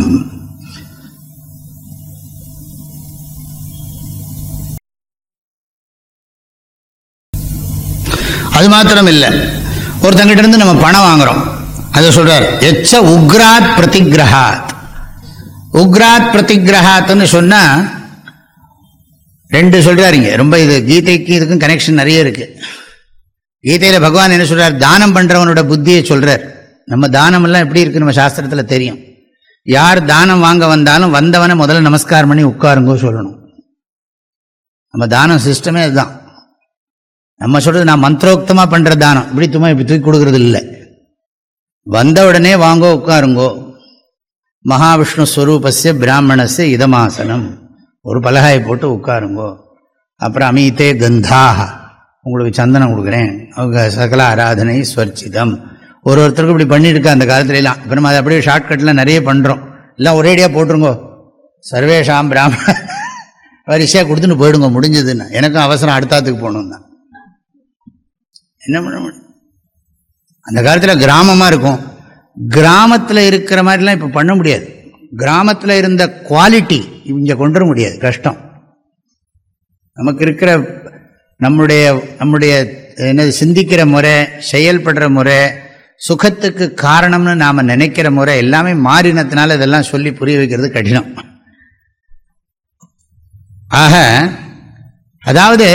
Speaker 1: அது மாத்திரம் இல்லை ஒருத்தங்கிட்ட இருந்து நம்ம பணம் வாங்குறோம். அதை சொல்றார் எச்ச உக்ராத் பிரதிகிரகாத் உக்ராத் பிரதிகிரகாத்துன்னு சொன்னால் ரெண்டு சொல்கிறாருங்க ரொம்ப இது கீதைக்கு இதுக்கும் கனெக்ஷன் நிறைய இருக்குது கீதையில் பகவான் என்ன சொல்கிறார் தானம் பண்ணுறவனோட புத்தியை சொல்கிறார் நம்ம தானம் எல்லாம் எப்படி இருக்குது நம்ம சாஸ்திரத்தில் தெரியும். யார் தானம் வாங்க வந்தாலும் வந்தவனை முதல்ல நமஸ்காரம் பண்ணி உட்காருங்கோ சொல்லணும். நம்ம தானம் சிஸ்டமே அதுதான். நம்ம சொல்கிறது நான் மந்திரோக்தமாக பண்ணுற தானம். இப்படி தும்மா இப்படி தூக்கி கொடுக்கறது இல்லை வந்த உடனே வாங்கோ உட்காருங்கோ. மகாவிஷ்ணு ஸ்வரூபஸ்ய பிராமணஸ்ய இதமாசனம். ஒரு பலகாயை போட்டு உட்காருங்கோ. அப்புறம் அமீத்தே கந்தாக உங்களுக்கு சந்தனம் கொடுக்குறேன். அவங்க சகல ஆராதனை ஸ்வர்ச்சிதம். ஒரு ஒருத்தருக்கும் இப்படி பண்ணியிருக்கா அந்த காலத்துலலாம் இப்போ நம்ம அதை அப்படியே ஷார்ட்கட்டில் நிறைய பண்ணுறோம் எல்லாம் ஒரேடியாக போட்டுருங்கோ. சர்வேஷாம் பிராமண வரிசையாக கொடுத்துன்னு போயிடுங்க. முடிஞ்சதுன்னு. எனக்கும் அவசரம் அடுத்தாத்துக்கு போகணும் தான். என்ன பண்ண முடியும்? அந்த காலத்தில் கிராமமாக இருக்கும். கிராமத்தில் இருக்கிற மாதிரிலாம் இப்போ பண்ண முடியாது. கிராமத்தில் இருந்த குவாலிட்டி இங்கே கொண்டு வர முடியாது. கஷ்டம். நமக்கு இருக்கிற நம்முடைய நம்முடைய என்னது சிந்திக்கிற முறை செயல்படுற முறை சுகத்துக்கு காரணம்னு நாம் நினைக்கிற முறை எல்லாமே மாறினத்தினால இதெல்லாம் சொல்லி புரிய வைக்கிறது கடினம். ஆக அதாவது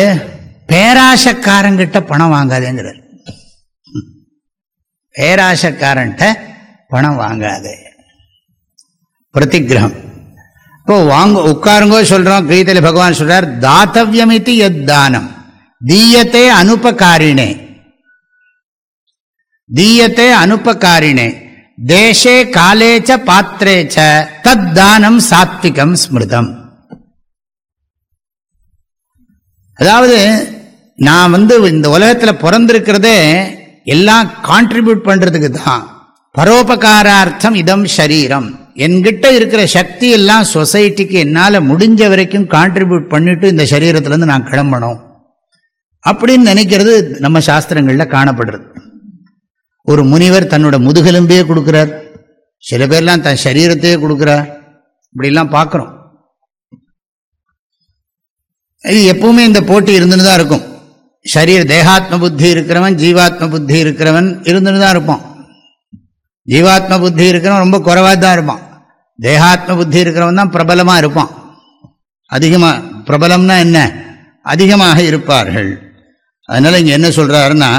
Speaker 1: பேராசக்காரங்கிட்ட பணம் வாங்காதேங்கிறார். பேராசக்காரன்ட்ட பணம் வாங்காதே. பிரதிகிரகம் இப்போ வாங்க உட்காருங்கோ சொல்றோம் கீதையில் பகவான் சொல்றார் தாத்தவியமிதி எத் தானம் தீயத்தை அனுபகாரிணே தீயத்தை அனுபகாரிணே தேசே காலேச்ச பாத்திரேச்ச தத் தானம் சாத்விகம் ஸ்மிருதம். அதாவது நான் வந்து இந்த உலகத்தில் பிறந்திருக்கிறதே எல்லாம் கான்ட்ரிபியூட் பண்றதுக்கு தான் பரோபகாரார்த்தம் இதம் சரீரம் என்கிட்ட இருக்கிற சக்தி எல்லாம் சொசைட்டிக்கு என்னால் முடிஞ்ச வரைக்கும் கான்ட்ரிபியூட் பண்ணிட்டு இந்த சரீரத்திலேருந்து நான் கிளம்பணும். அப்படின்னு நினைக்கிறது நம்ம சாஸ்திரங்களில் காணப்படுறது. ஒரு முனிவர் தன்னோட முதுகெலும்பே கொடுக்குறார். சில பேர்லாம் தன் சரீரத்தையே கொடுக்குறார். இப்படிலாம் பார்க்குறோம். இது எப்பவுமே இந்த போட்டி இருந்துன்னு தான் இருக்கும். சரீர தேகாத்ம புத்தி இருக்கிறவன் ஜீவாத்ம புத்தி இருக்கிறவன் இருந்துன்னு தான் இருப்பான். ஜீவாத்ம புத்தி இருக்கிறவன் ரொம்ப குறைவாக தான் இருப்பான். தேகாத்ம புத்தி இருக்கிறவன் தான் பிரபலமாக இருப்பான். அதிகமாக பிரபலம்னா என்ன? அதிகமாக இருப்பார்கள். அதனால இங்கே என்ன சொல்றாருன்னா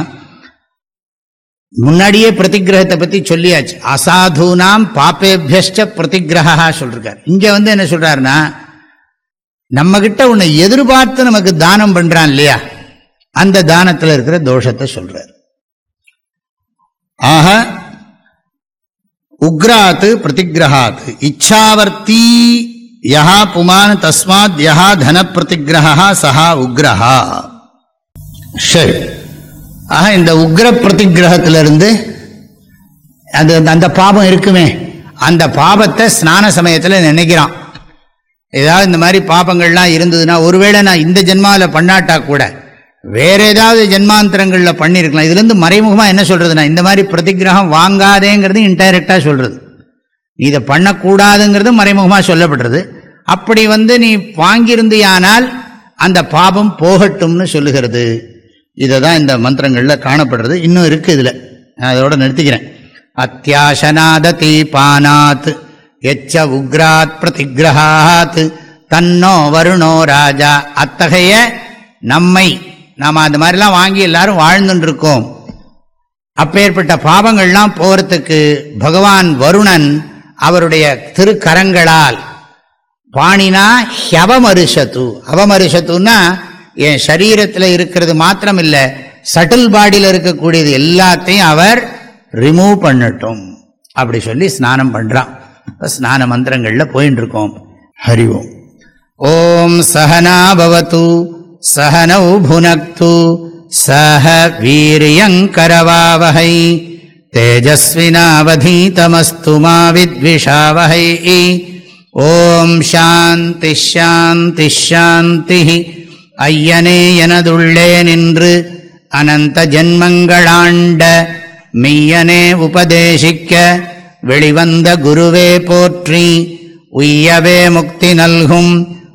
Speaker 1: முன்னாடியே பிரதிகிரகத்தை பற்றி சொல்லியாச்சு. அசாதுனாம் பாப்பேபியஷ்ட பிரதிகிரகா சொல்றார். இங்கே வந்து என்ன சொல்றாருன்னா நம்ம கிட்ட உன்னை எதிர்பார்த்து நமக்கு தானம் பண்றான் இல்லையா? அந்த தானத்தில் இருக்கிற தோஷத்தை சொல்கிறார் ஆக உக்ராத் பிரதிகிரகாத் இச்சாவர்த்தி யஹா புமான் தஸ்மாத் யஹா தன பிரதிகிரகா சஹா உக்ரஹா. சரி. ஆக இந்த உக்ர பிரதிகிரகத்திலிருந்து அது அந்த பாபம் இருக்குமே அந்த பாபத்தை ஸ்நான சமயத்தில் நினைக்கிறான். ஏதாவது இந்த மாதிரி பாபங்கள்லாம் இருந்ததுன்னா ஒருவேளை நான் இந்த ஜென்மாவில் பண்ணாட்டா கூட வேற ஏதாவது ஜென்மாந்தரங்களில் பண்ணியிருக்கலாம் இதுலேருந்து மறைமுகமாக என்ன சொல்கிறதுனா இந்த மாதிரி பிரதிகிரகம் வாங்காதேங்கிறது இன்டைரக்டாக சொல்கிறது நீ இதை பண்ணக்கூடாதுங்கிறது மறைமுகமாக சொல்லப்படுறது. அப்படி வந்து நீ வாங்கியிருந்தியானால் அந்த பாபம் போகட்டும்னு சொல்லுகிறது. இதை தான் இந்த மந்திரங்களில் காணப்படுறது. இன்னும் இருக்குது இதில். நான் அதோட நிறுத்திக்கிறேன். அத்தியாசநாத தீபானாத் எச்ச உக்ராத் பிரதிகிரகாத் தன்னோ வருணோ ராஜா அத்தகைய நம்மை நாம் அந்த மாதிரிலாம் வாங்கி எல்லாரும் வாழ்ந்துட்டுருக்கோம் அப்பேற்பட்ட பாவங்கள்லாம் போகிறதுக்கு பகவான் வருணன் அவருடைய திருக்கரங்களால் பாணினா ஹவமரிஷத்து. அவமரிஷத்துன்னா என் சரீரத்தில் இருக்கிறது மாத்திரம் இல்லை சட்டில் பாடியில் இருக்கக்கூடியது எல்லாத்தையும் அவர் ரிமூவ் பண்ணட்டும். அப்படி சொல்லி ஸ்நானம் பண்ணுறான் ஸ்நான மந்திரங்களில் போயின்னு இருக்கோம் ஹரி ஓம். ஓம் சகனாபவத்து பவத்து. சஹ வீரியங்கரவாவகை தேஜஸ்வினாவதீதமஸ்து மா வித்விஷாவகை ஓம் சாந்தி ஷாந்தி ஷாந்தி ஐயனே எனதுள்ளே நின்று அனந்த ஜென்மங்களாண்ட மெய்யனே உபதேசிக்க வெளிவந்த குருவே போற்றி உய்யவே முக்தி நல்கும்